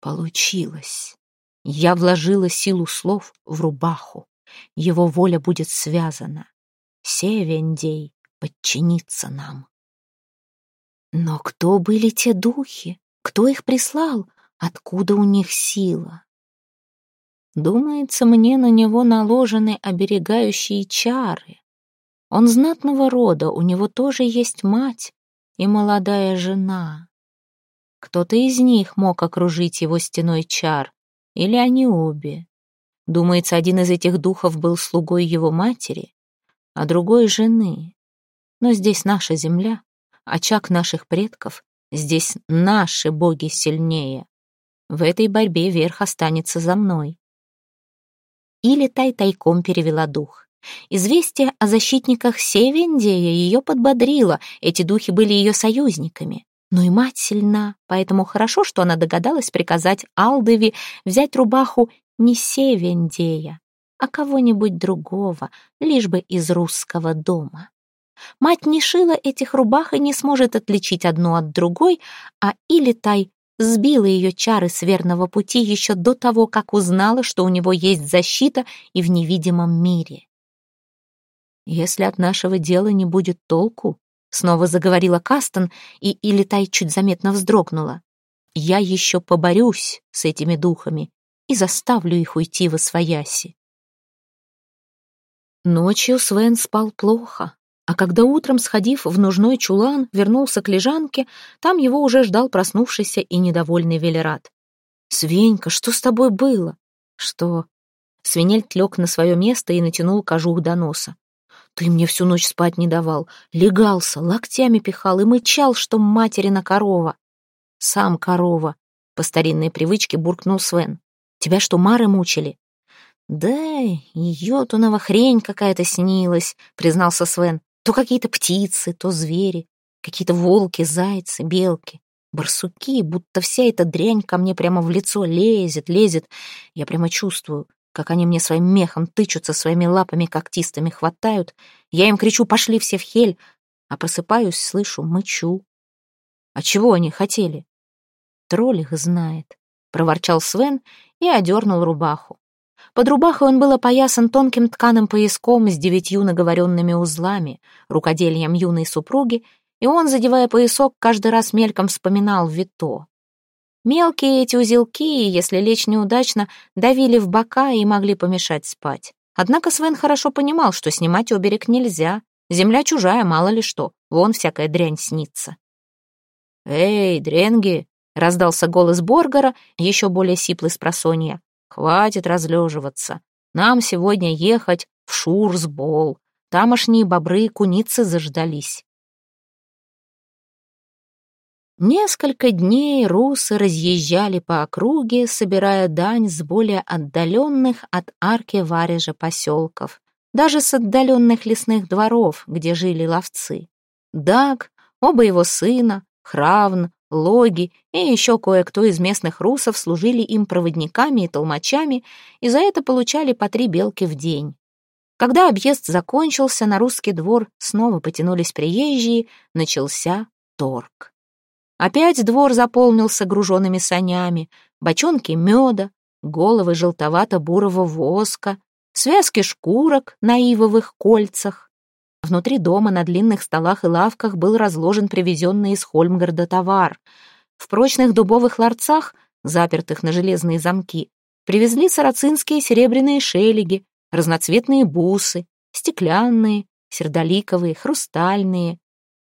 Speaker 1: Получилось. Я вложила силу слов в рубаху. Его воля будет связана. Севендей подчинится нам. Но кто были те духи? Кто их прислал? Откуда у них сила? Думается, мне на него наложены оберегающие чары. Он знатного рода, у него тоже есть мать и молодая жена. Кто-то из них мог окружить его стеной чар, или они обе. Думается, один из этих духов был слугой его матери, а другой — жены. Но здесь наша земля, очаг наших предков, здесь наши боги сильнее. В этой борьбе верх останется за мной или Тай тайком перевела дух. Известие о защитниках Севендея ее подбодрило, эти духи были ее союзниками. Но и мать сильна, поэтому хорошо, что она догадалась приказать Алдове взять рубаху не Севендея, а кого-нибудь другого, лишь бы из русского дома. Мать не шила этих рубах и не сможет отличить одну от другой, а Илитай сбила ее чары с верного пути еще до того, как узнала, что у него есть защита и в невидимом мире. «Если от нашего дела не будет толку», — снова заговорила Кастон, и Илитай чуть заметно вздрогнула, «я еще поборюсь с этими духами и заставлю их уйти во свояси». Ночью Свен спал плохо. А когда утром, сходив в нужной чулан, вернулся к лежанке, там его уже ждал проснувшийся и недовольный Велерат. «Свенька, что с тобой было?» «Что?» Свинельт лег на свое место и натянул кожух до носа. «Ты мне всю ночь спать не давал, легался, локтями пихал и мычал, что материна корова». «Сам корова», — по старинной привычке буркнул Свен. «Тебя что, мары мучили?» «Да, йотунова хрень какая-то снилась», — признался Свен. То какие-то птицы, то звери, какие-то волки, зайцы, белки, барсуки, будто вся эта дрянь ко мне прямо в лицо лезет, лезет. Я прямо чувствую, как они мне своим мехом тычутся, своими лапами когтистыми хватают. Я им кричу «пошли все в хель», а просыпаюсь, слышу, мычу. А чего они хотели? Тролль их знает, проворчал Свен и одернул рубаху. Под рубахой он был опоясан тонким тканым пояском с девятью наговоренными узлами, рукоделием юной супруги, и он, задевая поясок, каждый раз мельком вспоминал Вито. Мелкие эти узелки, если лечь неудачно, давили в бока и могли помешать спать. Однако Свен хорошо понимал, что снимать оберег нельзя. Земля чужая, мало ли что, вон всякая дрянь снится. «Эй, дренги!» — раздался голос Боргара, еще более сиплый с просонья. Хватит разлеживаться. Нам сегодня ехать в Шурсбол. Тамошние бобры и куницы заждались. Несколько дней русы разъезжали по округе, собирая дань с более отдаленных от арки варежа поселков, даже с отдаленных лесных дворов, где жили ловцы. Даг, оба его сына, Хравн, Логи и еще кое-кто из местных русов служили им проводниками и толмачами и за это получали по три белки в день. Когда объезд закончился, на русский двор снова потянулись приезжие, начался торг. Опять двор заполнился груженными санями, бочонки меда, головы желтовато-бурого воска, связки шкурок на ивовых кольцах. Внутри дома на длинных столах и лавках был разложен привезенный из Хольмгарда товар. В прочных дубовых ларцах, запертых на железные замки, привезли сарацинские серебряные шелеги, разноцветные бусы, стеклянные, сердоликовые, хрустальные.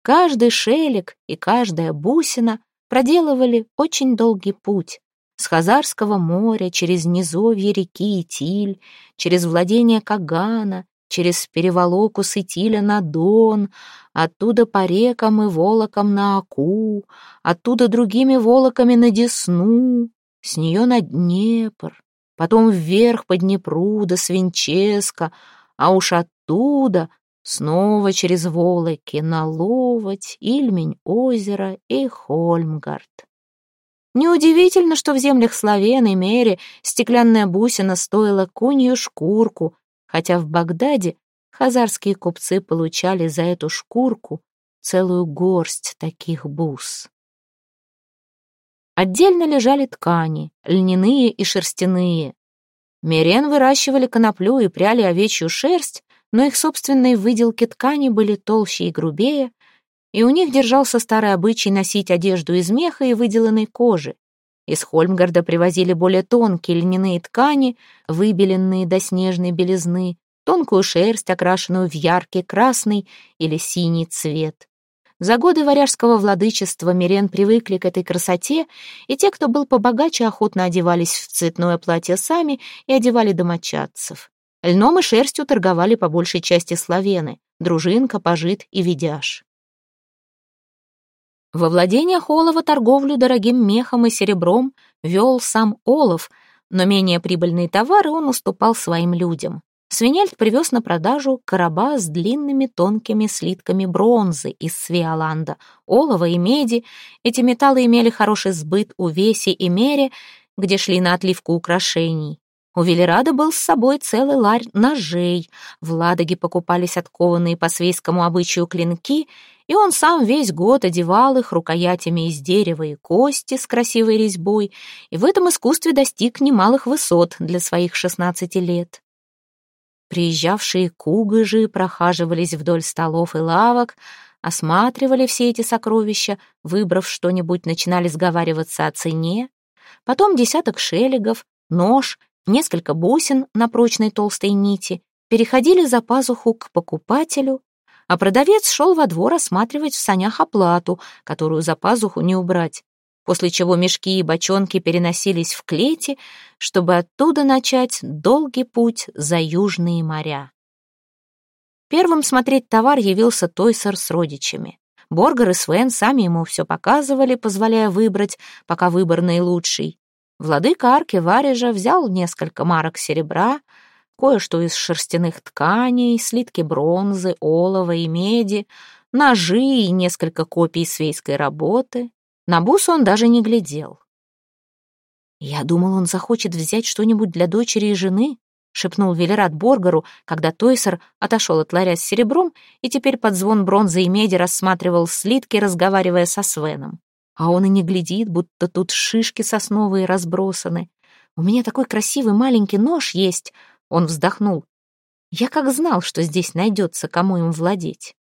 Speaker 1: Каждый шелег и каждая бусина проделывали очень долгий путь. С Хазарского моря, через низовье реки Итиль, через владение Кагана, через переволоку с на Дон, оттуда по рекам и волокам на Аку, оттуда другими волоками на Десну, с нее на Днепр, потом вверх по Днепру до Свинческа, а уж оттуда снова через Волоки на Ловоть, Ильмень озеро и Хольмгард. Неудивительно, что в землях Славен и Мере стеклянная бусина стоила кунью шкурку, хотя в Багдаде хазарские купцы получали за эту шкурку целую горсть таких бус. Отдельно лежали ткани, льняные и шерстяные. Мерен выращивали коноплю и пряли овечью шерсть, но их собственные выделки ткани были толще и грубее, и у них держался старый обычай носить одежду из меха и выделанной кожи. Из Хольмгарда привозили более тонкие льняные ткани, выбеленные до снежной белизны, тонкую шерсть, окрашенную в яркий красный или синий цвет. За годы варяжского владычества Мирен привыкли к этой красоте, и те, кто был побогаче, охотно одевались в цветное платье сами и одевали домочадцев. Льном и шерстью торговали по большей части славены, дружинка, пожит и ведяж. Во владениях Олова торговлю дорогим мехом и серебром вел сам Олов, но менее прибыльные товары он уступал своим людям. Свинельд привез на продажу короба с длинными тонкими слитками бронзы из Свиоланда, олова и меди. Эти металлы имели хороший сбыт у Веси и Мере, где шли на отливку украшений. У Велерада был с собой целый ларь ножей. В Ладоге покупались откованные по свейскому обычаю клинки, и он сам весь год одевал их рукоятями из дерева и кости с красивой резьбой, и в этом искусстве достиг немалых высот для своих шестнадцати лет. Приезжавшие кугыжи прохаживались вдоль столов и лавок, осматривали все эти сокровища, выбрав что-нибудь, начинали сговариваться о цене. Потом десяток шелегов, нож несколько бусин на прочной толстой нити, переходили за пазуху к покупателю, а продавец шел во двор осматривать в санях оплату, которую за пазуху не убрать, после чего мешки и бочонки переносились в клети, чтобы оттуда начать долгий путь за южные моря. Первым смотреть товар явился Тойсер с родичами. Боргер и Свен сами ему все показывали, позволяя выбрать, пока выбор наилучший. Владыка арки Варежа взял несколько марок серебра, кое-что из шерстяных тканей, слитки бронзы, олова и меди, ножи и несколько копий свейской работы. На бусу он даже не глядел. «Я думал, он захочет взять что-нибудь для дочери и жены», — шепнул Велерат Боргару, когда Тойсер отошел от ларя с серебром и теперь под звон бронзы и меди рассматривал слитки, разговаривая со Свеном. А он и не глядит, будто тут шишки сосновые разбросаны. У меня такой красивый маленький нож есть. Он вздохнул. Я как знал, что здесь найдется, кому им владеть.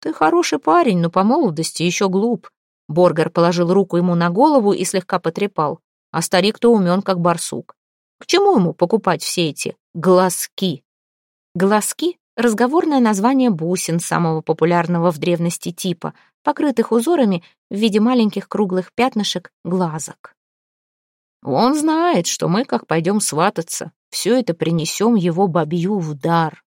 Speaker 1: Ты хороший парень, но по молодости еще глуп. Боргер положил руку ему на голову и слегка потрепал. А старик-то умен, как барсук. К чему ему покупать все эти глазки? Глазки — разговорное название бусин самого популярного в древности типа, покрытых узорами в виде маленьких круглых пятнышек глазок. Он знает, что мы, как пойдем свататься, все это принесем его бабью в дар.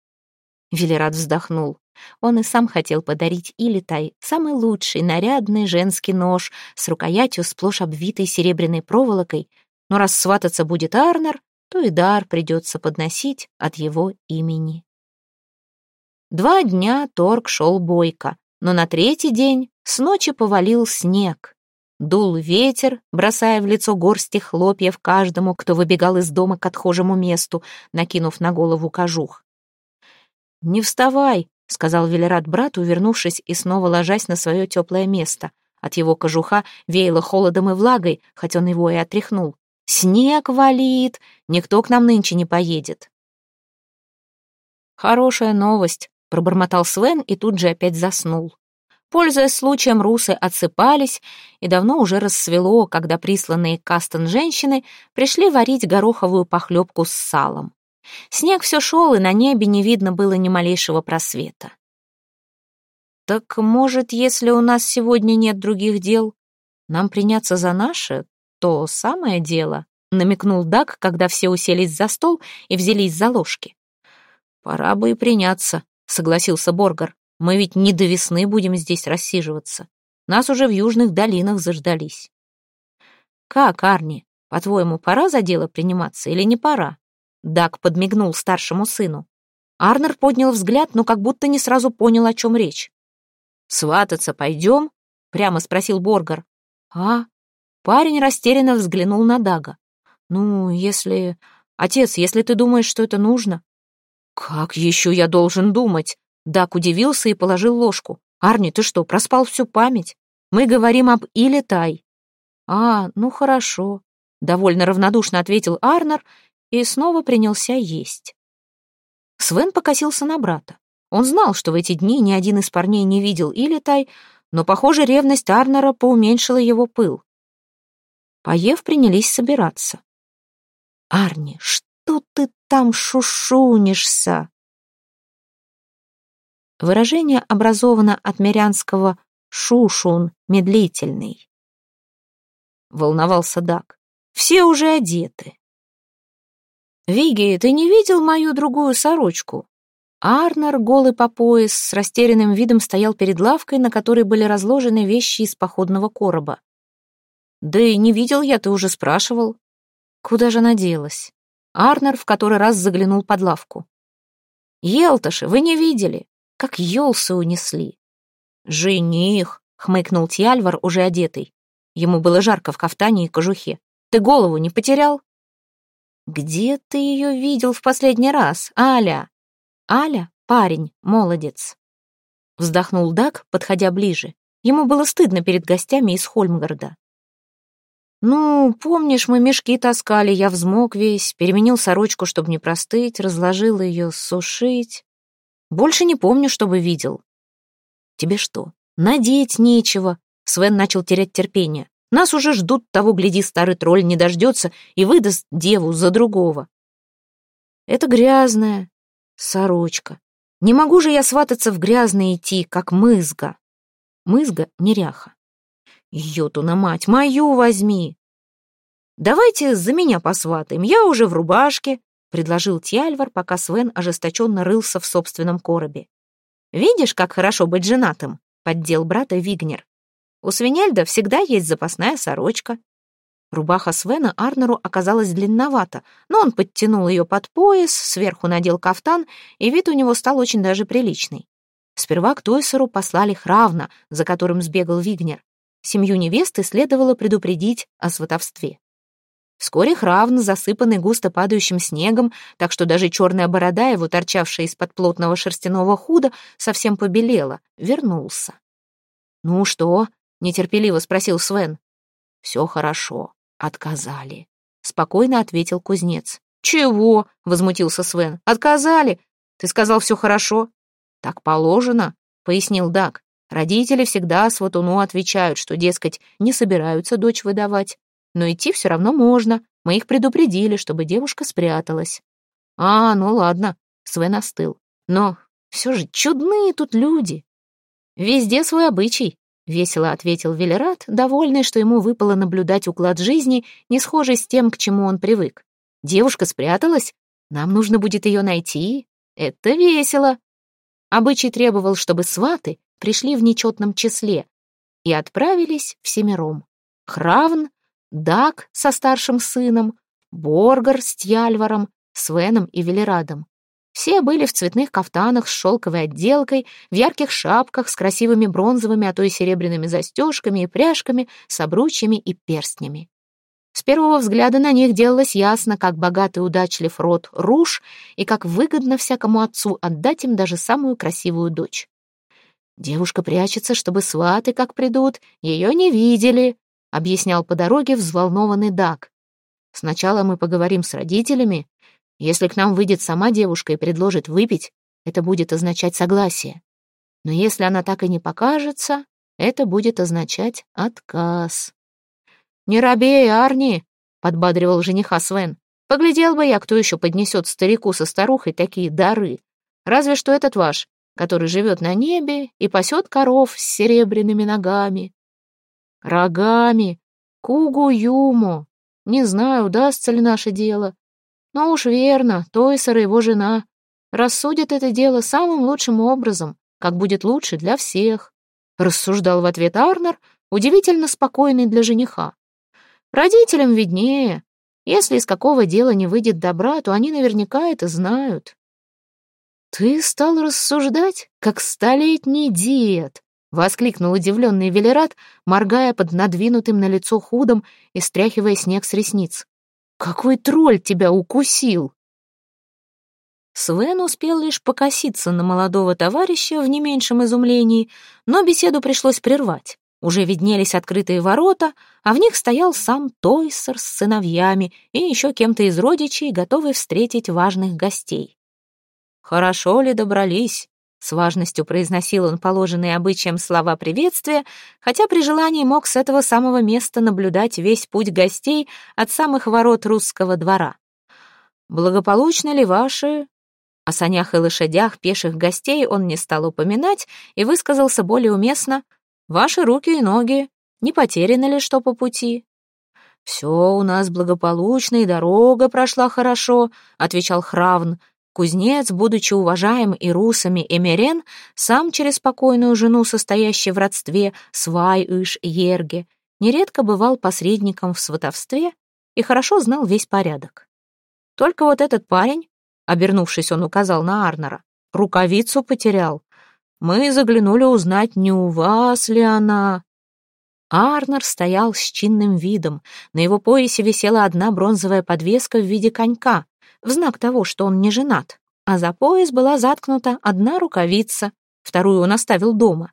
Speaker 1: Велерат вздохнул. Он и сам хотел подарить Илитай самый лучший нарядный женский нож с рукоятью сплошь обвитой серебряной проволокой, но раз свататься будет Арнер, то и дар придется подносить от его имени. Два дня торг шел бойко, но на третий день с ночи повалил снег. Дул ветер, бросая в лицо горсти хлопьев каждому, кто выбегал из дома к отхожему месту, накинув на голову кожух. «Не вставай», — сказал Велерат брату, вернувшись и снова ложась на свое теплое место. От его кожуха веяло холодом и влагой, хоть он его и отряхнул. «Снег валит, никто к нам нынче не поедет». «Хорошая новость», пробормотал Свен и тут же опять заснул. Пользуясь случаем, русы отсыпались, и давно уже рассвело, когда присланные Кастон женщины пришли варить гороховую похлебку с салом. Снег все шел, и на небе не видно было ни малейшего просвета. «Так, может, если у нас сегодня нет других дел, нам приняться за наше, то самое дело», намекнул Дак, когда все уселись за стол и взялись за ложки. «Пора бы и приняться», — согласился Боргар. Мы ведь не до весны будем здесь рассиживаться. Нас уже в южных долинах заждались. Как, Арни, по-твоему, пора за дело приниматься или не пора? Дак подмигнул старшему сыну. Арнер поднял взгляд, но как будто не сразу понял, о чем речь. «Свататься пойдем?» — прямо спросил Боргар. «А?» Парень растерянно взглянул на Дага. «Ну, если... Отец, если ты думаешь, что это нужно...» «Как еще я должен думать?» Дак удивился и положил ложку. «Арни, ты что, проспал всю память? Мы говорим об Илетай». «А, ну хорошо», — довольно равнодушно ответил Арнер и снова принялся есть. Свен покосился на брата. Он знал, что в эти дни ни один из парней не видел Илетай, но, похоже, ревность Арнера поуменьшила его пыл. Поев, принялись собираться. «Арни, что ты там шушунишься?» Выражение образовано от мирянского «шушун» — медлительный. Волновался Дак. «Все уже одеты». «Виги, ты не видел мою другую сорочку?» Арнер, голый по пояс, с растерянным видом стоял перед лавкой, на которой были разложены вещи из походного короба. «Да и не видел я, ты уже спрашивал». «Куда же она делась?» Арнер в который раз заглянул под лавку. «Елташи, вы не видели как елсы унесли. «Жених!» — хмыкнул Тьяльвар, уже одетый. Ему было жарко в кафтане и кожухе. «Ты голову не потерял?» «Где ты ее видел в последний раз, Аля?» «Аля — парень, молодец». Вздохнул Дак, подходя ближе. Ему было стыдно перед гостями из Хольмгарда. «Ну, помнишь, мы мешки таскали, я взмок весь, переменил сорочку, чтобы не простыть, разложил ее сушить. Больше не помню, чтобы видел. Тебе что, надеть нечего? Свен начал терять терпение. Нас уже ждут, того, гляди, старый тролль не дождется и выдаст деву за другого. Это грязная сорочка. Не могу же я свататься в грязное идти, как мызга. Мызга — неряха. Йотуна мать, мою возьми. Давайте за меня посватаем, я уже в рубашке, предложил Тьяльвар, пока Свен ожесточенно рылся в собственном коробе. «Видишь, как хорошо быть женатым?» — поддел брата Вигнер. «У Свинельда всегда есть запасная сорочка». Рубаха Свена Арнеру оказалась длинновата, но он подтянул ее под пояс, сверху надел кафтан, и вид у него стал очень даже приличный. Сперва к Тойсеру послали Хравна, за которым сбегал Вигнер. Семью невесты следовало предупредить о сватовстве. Вскоре Хравн, засыпанный густо падающим снегом, так что даже черная борода его, торчавшая из-под плотного шерстяного худа, совсем побелела, вернулся. «Ну что?» — нетерпеливо спросил Свен. «Все хорошо. Отказали», — спокойно ответил кузнец. «Чего?» — возмутился Свен. «Отказали? Ты сказал, все хорошо?» «Так положено», — пояснил Дак. «Родители всегда сватуну отвечают, что, дескать, не собираются дочь выдавать но идти все равно можно. Мы их предупредили, чтобы девушка спряталась. А, ну ладно, Свен остыл. Но все же чудные тут люди. Везде свой обычай, весело ответил Велерат, довольный, что ему выпало наблюдать уклад жизни, не схожий с тем, к чему он привык. Девушка спряталась, нам нужно будет ее найти. Это весело. Обычай требовал, чтобы сваты пришли в нечетном числе и отправились всемиром. Хравн Даг со старшим сыном, Боргар с Тьяльваром, Свеном и Велерадом. Все были в цветных кафтанах с шелковой отделкой, в ярких шапках с красивыми бронзовыми, а то и серебряными застежками и пряжками, с обручьями и перстнями. С первого взгляда на них делалось ясно, как богатый и удачлив род Руш и как выгодно всякому отцу отдать им даже самую красивую дочь. Девушка прячется, чтобы сваты, как придут, ее не видели, объяснял по дороге взволнованный Дак. «Сначала мы поговорим с родителями. Если к нам выйдет сама девушка и предложит выпить, это будет означать согласие. Но если она так и не покажется, это будет означать отказ. «Не робей, Арни!» — подбадривал жениха Свен. «Поглядел бы я, кто еще поднесет старику со старухой такие дары. Разве что этот ваш, который живет на небе и пасет коров с серебряными ногами. Рогами, Кугу-Юму. Не знаю, удастся ли наше дело. Но уж верно, Тойсер и его жена рассудят это дело самым лучшим образом, как будет лучше для всех. Рассуждал в ответ Арнер, удивительно спокойный для жениха. Родителям виднее. Если из какого дела не выйдет добра, то они наверняка это знают. «Ты стал рассуждать, как столетний дед!» — воскликнул удивленный Велерат, моргая под надвинутым на лицо худом и стряхивая снег с ресниц. «Какой тролль тебя укусил!» Свен успел лишь покоситься на молодого товарища в не меньшем изумлении, но беседу пришлось прервать. Уже виднелись открытые ворота, а в них стоял сам Тойсер с сыновьями и еще кем-то из родичей, готовый встретить важных гостей. «Хорошо ли добрались?» С важностью произносил он положенные обычаем слова приветствия, хотя при желании мог с этого самого места наблюдать весь путь гостей от самых ворот русского двора. «Благополучно ли ваши...» О санях и лошадях пеших гостей он не стал упоминать и высказался более уместно «Ваши руки и ноги, не потеряно ли что по пути?» «Все у нас благополучно, и дорога прошла хорошо», — отвечал Хравн, Кузнец, будучи уважаем и русами Эмерен, сам через спокойную жену, состоящую в родстве Свай-Иш Ерге, нередко бывал посредником в сватовстве и хорошо знал весь порядок. Только вот этот парень, обернувшись, он указал на Арнера, рукавицу потерял. Мы заглянули узнать, не у вас ли она. Арнер стоял с чинным видом. На его поясе висела одна бронзовая подвеска в виде конька в знак того, что он не женат, а за пояс была заткнута одна рукавица, вторую он оставил дома.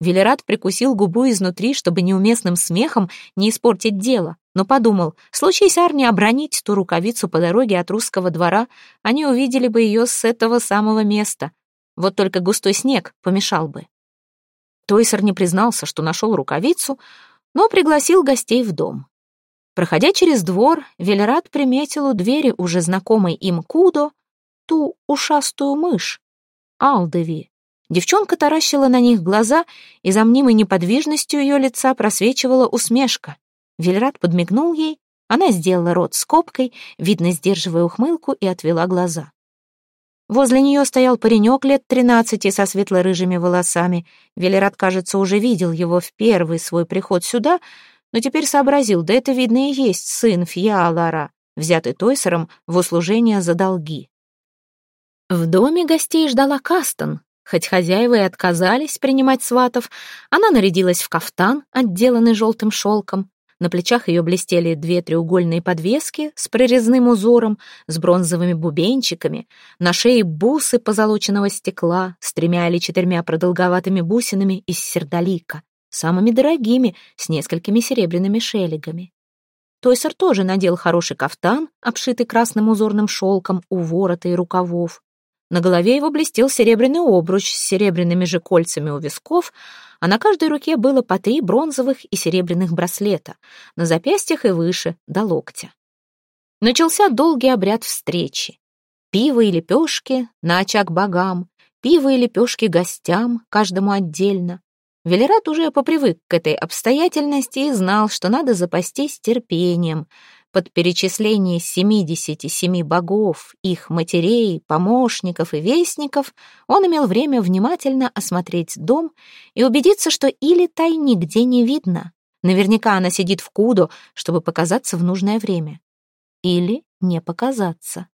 Speaker 1: Велерат прикусил губу изнутри, чтобы неуместным смехом не испортить дело, но подумал, случись Арни обронить ту рукавицу по дороге от русского двора, они увидели бы ее с этого самого места. Вот только густой снег помешал бы. Тойсер не признался, что нашел рукавицу, но пригласил гостей в дом. Проходя через двор, Велерат приметил у двери уже знакомой им Кудо ту ушастую мышь, Алдеви. Девчонка таращила на них глаза, и за мнимой неподвижностью ее лица просвечивала усмешка. Вельрат подмигнул ей, она сделала рот скобкой, видно, сдерживая ухмылку, и отвела глаза. Возле нее стоял паренек лет тринадцати со светло-рыжими волосами. Велерат, кажется, уже видел его в первый свой приход сюда — но теперь сообразил, да это, видно, и есть сын Фьяалара, взятый Тойсером в услужение за долги. В доме гостей ждала Кастон. Хоть хозяева и отказались принимать сватов, она нарядилась в кафтан, отделанный желтым шелком. На плечах ее блестели две треугольные подвески с прорезным узором, с бронзовыми бубенчиками, на шее бусы позолоченного стекла с тремя или четырьмя продолговатыми бусинами из сердолика самыми дорогими, с несколькими серебряными шелегами. Тойсер тоже надел хороший кафтан, обшитый красным узорным шелком у ворота и рукавов. На голове его блестел серебряный обруч с серебряными же кольцами у висков, а на каждой руке было по три бронзовых и серебряных браслета, на запястьях и выше, до локтя. Начался долгий обряд встречи. Пиво и лепешки на очаг богам, пиво и лепешки гостям, каждому отдельно, Велерат уже попривык к этой обстоятельности и знал, что надо запастись терпением. Под перечисление 77 богов, их матерей, помощников и вестников он имел время внимательно осмотреть дом и убедиться, что или тай нигде не видно. Наверняка она сидит в кудо, чтобы показаться в нужное время. Или не показаться.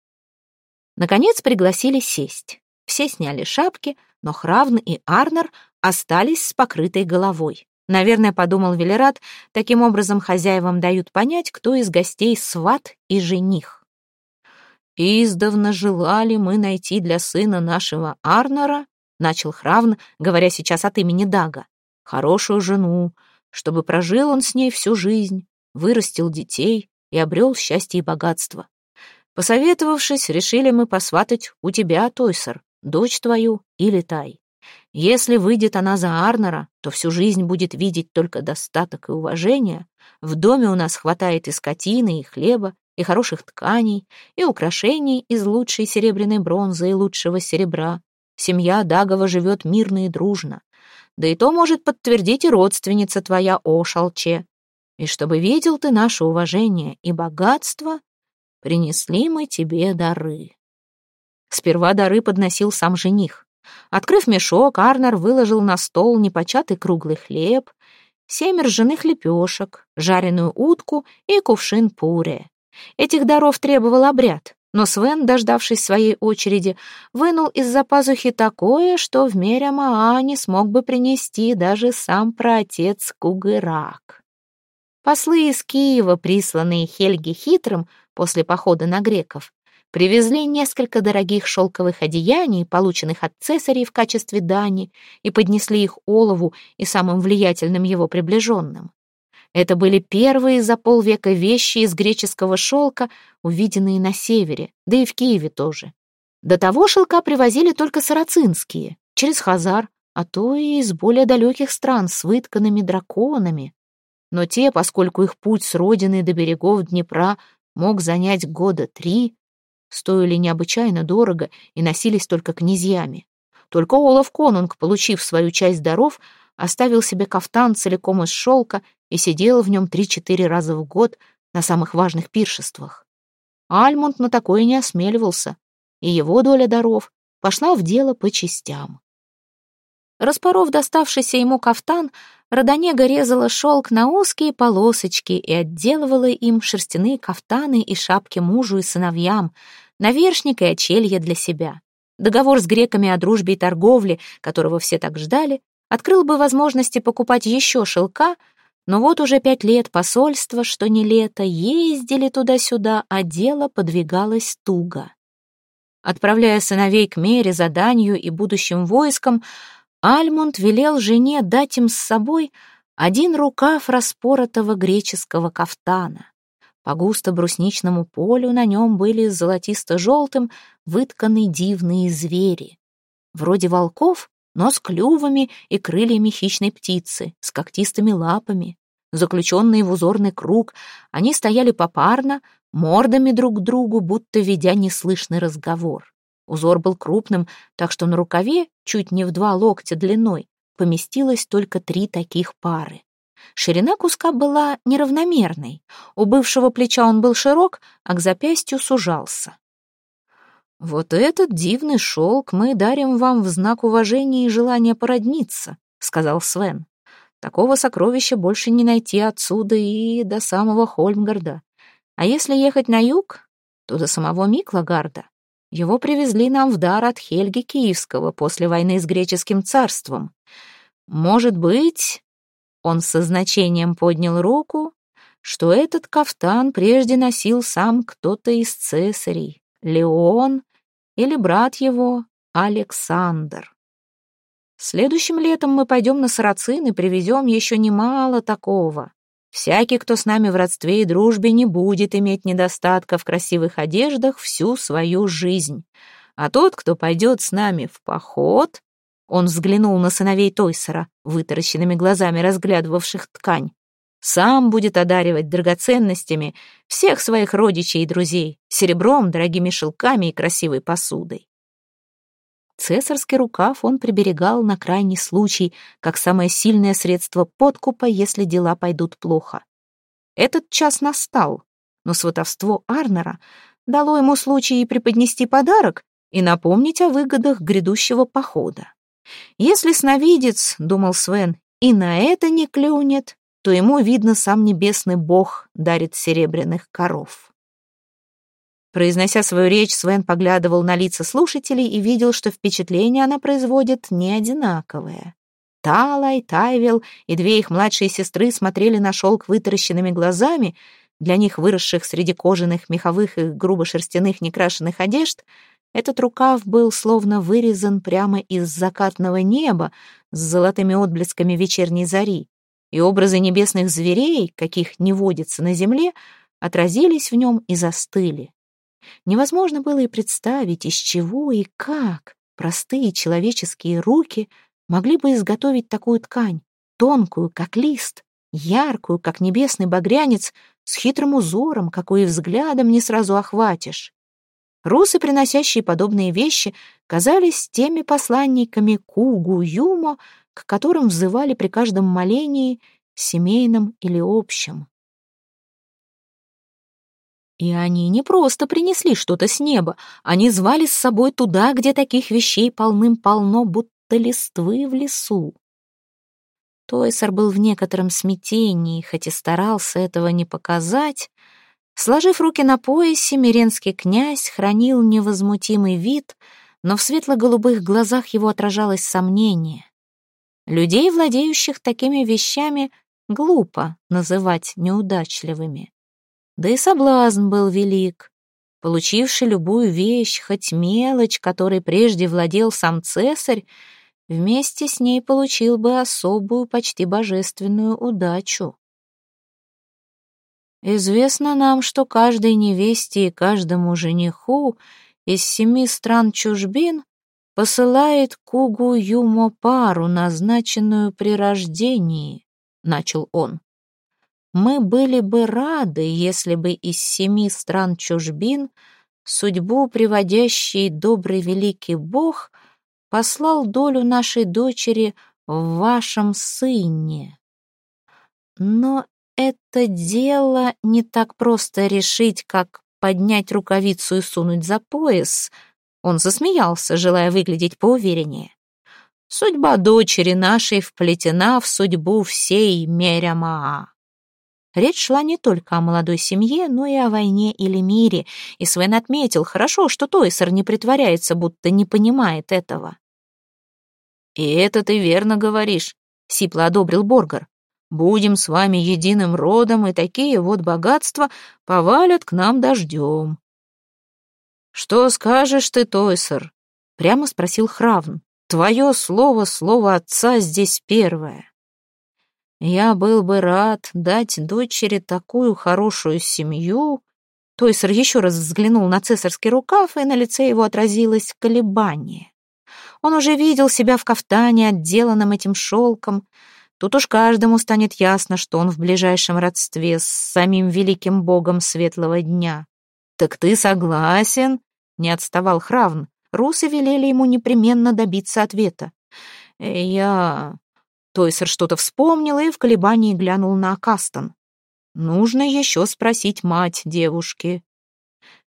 Speaker 1: Наконец пригласили сесть. Все сняли шапки, но Хравн и Арнер остались с покрытой головой. Наверное, подумал Велерат, таким образом хозяевам дают понять, кто из гостей сват и жених. «Издавна желали мы найти для сына нашего Арнера», начал Хравн, говоря сейчас от имени Дага, «хорошую жену, чтобы прожил он с ней всю жизнь, вырастил детей и обрел счастье и богатство. Посоветовавшись, решили мы посватать у тебя, Тойсер, дочь твою и летай. Если выйдет она за Арнера, то всю жизнь будет видеть только достаток и уважение. В доме у нас хватает и скотины, и хлеба, и хороших тканей, и украшений из лучшей серебряной бронзы и лучшего серебра. Семья Дагова живет мирно и дружно. Да и то может подтвердить и родственница твоя, о Шалче. И чтобы видел ты наше уважение и богатство, принесли мы тебе дары. Сперва дары подносил сам жених. Открыв мешок, Арнер выложил на стол непочатый круглый хлеб, семь ржаных лепешек, жареную утку и кувшин пуре. Этих даров требовал обряд, но Свен, дождавшись своей очереди, вынул из-за пазухи такое, что в Мерямаа не смог бы принести даже сам праотец Кугырак. Послы из Киева, присланные Хельги Хитрым после похода на греков, привезли несколько дорогих шелковых одеяний, полученных от цесарей в качестве дани, и поднесли их Олову и самым влиятельным его приближенным. Это были первые за полвека вещи из греческого шелка, увиденные на севере, да и в Киеве тоже. До того шелка привозили только сарацинские, через Хазар, а то и из более далеких стран с вытканными драконами. Но те, поскольку их путь с родины до берегов Днепра мог занять года три, стоили необычайно дорого и носились только князьями. Только Олаф Конунг, получив свою часть даров, оставил себе кафтан целиком из шелка и сидел в нем три-четыре раза в год на самых важных пиршествах. Альмунд на такое не осмеливался, и его доля даров пошла в дело по частям. Распоров доставшийся ему кафтан, Родонега резала шелк на узкие полосочки и отделывала им шерстяные кафтаны и шапки мужу и сыновьям, навершник и очелье для себя. Договор с греками о дружбе и торговле, которого все так ждали, открыл бы возможности покупать еще шелка, но вот уже пять лет посольства, что не лето, ездили туда-сюда, а дело подвигалось туго. Отправляя сыновей к мере, заданию и будущим войскам, Альмунд велел жене дать им с собой один рукав распоротого греческого кафтана. По густо-брусничному полю на нем были золотисто-желтым вытканы дивные звери. Вроде волков, но с клювами и крыльями хищной птицы, с когтистыми лапами. Заключенные в узорный круг, они стояли попарно, мордами друг к другу, будто ведя неслышный разговор. Узор был крупным, так что на рукаве, чуть не в два локтя длиной, поместилось только три таких пары. Ширина куска была неравномерной. У бывшего плеча он был широк, а к запястью сужался. «Вот этот дивный шелк мы дарим вам в знак уважения и желания породниться», — сказал Свен. «Такого сокровища больше не найти отсюда и до самого Хольмгарда. А если ехать на юг, то до самого Миклагарда. Его привезли нам в дар от Хельги Киевского после войны с греческим царством. Может быть, он со значением поднял руку, что этот кафтан прежде носил сам кто-то из цесарей, Леон или брат его, Александр. Следующим летом мы пойдем на Сарацин и привезем еще немало такого. Всякий, кто с нами в родстве и дружбе, не будет иметь недостатка в красивых одеждах всю свою жизнь. А тот, кто пойдет с нами в поход...» Он взглянул на сыновей Тойсера, вытаращенными глазами разглядывавших ткань. «Сам будет одаривать драгоценностями всех своих родичей и друзей, серебром, дорогими шелками и красивой посудой. Цесарский рукав он приберегал на крайний случай, как самое сильное средство подкупа, если дела пойдут плохо. Этот час настал, но сватовство Арнера дало ему случай и преподнести подарок и напомнить о выгодах грядущего похода. Если сновидец, — думал Свен, — и на это не клюнет, то ему, видно, сам небесный бог дарит серебряных коров. Произнося свою речь, Свен поглядывал на лица слушателей и видел, что впечатление она производит не одинаковое. Талай, Тайвел и две их младшие сестры смотрели на шелк вытаращенными глазами. Для них, выросших среди кожаных, меховых и грубо шерстяных некрашенных одежд, этот рукав был словно вырезан прямо из закатного неба с золотыми отблесками вечерней зари, и образы небесных зверей, каких не водится на земле, отразились в нем и застыли. Невозможно было и представить, из чего и как простые человеческие руки могли бы изготовить такую ткань, тонкую, как лист, яркую, как небесный багрянец, с хитрым узором, какой взглядом не сразу охватишь. Русы, приносящие подобные вещи, казались теми посланниками Кугу-Юмо, к которым взывали при каждом молении, семейном или общем. И они не просто принесли что-то с неба, они звали с собой туда, где таких вещей полным-полно, будто листвы в лесу. Тойсер был в некотором смятении, хоть и старался этого не показать. Сложив руки на поясе, миренский князь хранил невозмутимый вид, но в светло-голубых глазах его отражалось сомнение. Людей, владеющих такими вещами, глупо называть неудачливыми. Да и соблазн был велик. Получивший любую вещь, хоть мелочь, которой прежде владел сам цесарь, вместе с ней получил бы особую, почти божественную удачу. Известно нам, что каждой невесте и каждому жениху из семи стран чужбин посылает Кугу Юмо пару, назначенную при рождении, — начал он. Мы были бы рады, если бы из семи стран чужбин судьбу, приводящий добрый великий Бог, послал долю нашей дочери в вашем сыне. Но это дело не так просто решить, как поднять рукавицу и сунуть за пояс. Он засмеялся, желая выглядеть поувереннее. Судьба дочери нашей вплетена в судьбу всей Мерямаа. Речь шла не только о молодой семье, но и о войне или мире, и Свен отметил, хорошо, что Тойсер не притворяется, будто не понимает этого. «И это ты верно говоришь», — сипло одобрил Боргар. «Будем с вами единым родом, и такие вот богатства повалят к нам дождем». «Что скажешь ты, Тойсер?» — прямо спросил Хравн. «Твое слово, слово отца здесь первое». Я был бы рад дать дочери такую хорошую семью. Тойсер еще раз взглянул на цесарский рукав, и на лице его отразилось колебание. Он уже видел себя в кафтане, отделанном этим шелком. Тут уж каждому станет ясно, что он в ближайшем родстве с самим великим богом светлого дня. «Так ты согласен?» — не отставал Хравн. Русы велели ему непременно добиться ответа. «Я... Тойсер что-то вспомнил и в колебании глянул на Кастон. «Нужно еще спросить мать девушки».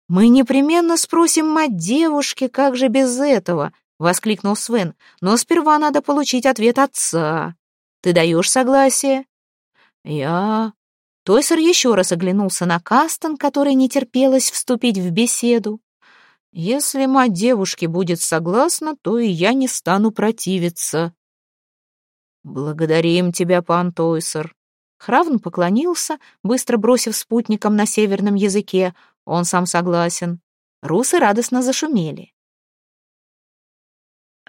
Speaker 1: «Мы непременно спросим мать девушки, как же без этого?» — воскликнул Свен. «Но сперва надо получить ответ отца. Ты даешь согласие?» «Я...» Тойсер еще раз оглянулся на Кастон, которой не терпелось вступить в беседу. «Если мать девушки будет согласна, то и я не стану противиться», «Благодарим тебя, пан Тойсер». Хравн поклонился, быстро бросив спутникам на северном языке. Он сам согласен. Русы радостно зашумели.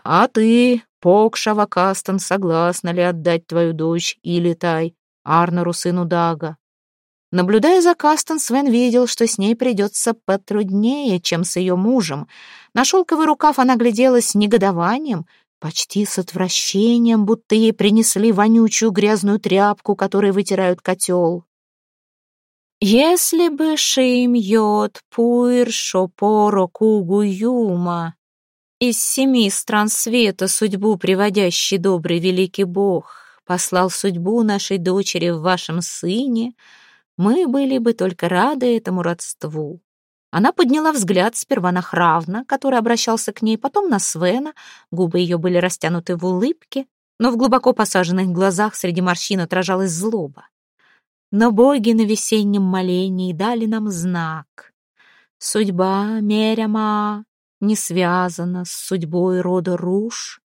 Speaker 1: «А ты, Покшава Кастон, согласна ли отдать твою дочь Илитай, Арнору сыну Дага?» Наблюдая за Кастон, Свен видел, что с ней придется потруднее, чем с ее мужем. На шелковый рукав она глядела с негодованием, почти с отвращением, будто ей принесли вонючую грязную тряпку, которой вытирают котел. «Если бы шим йод пуир шопоро кугу юма, из семи стран света судьбу приводящий добрый великий Бог послал судьбу нашей дочери в вашем сыне, мы были бы только рады этому родству. Она подняла взгляд сперва на Хравна, который обращался к ней, потом на Свена, губы ее были растянуты в улыбке, но в глубоко посаженных глазах среди морщин отражалась злоба. Но боги на весеннем молении дали нам знак. Судьба Меряма не связана с судьбой рода Руш.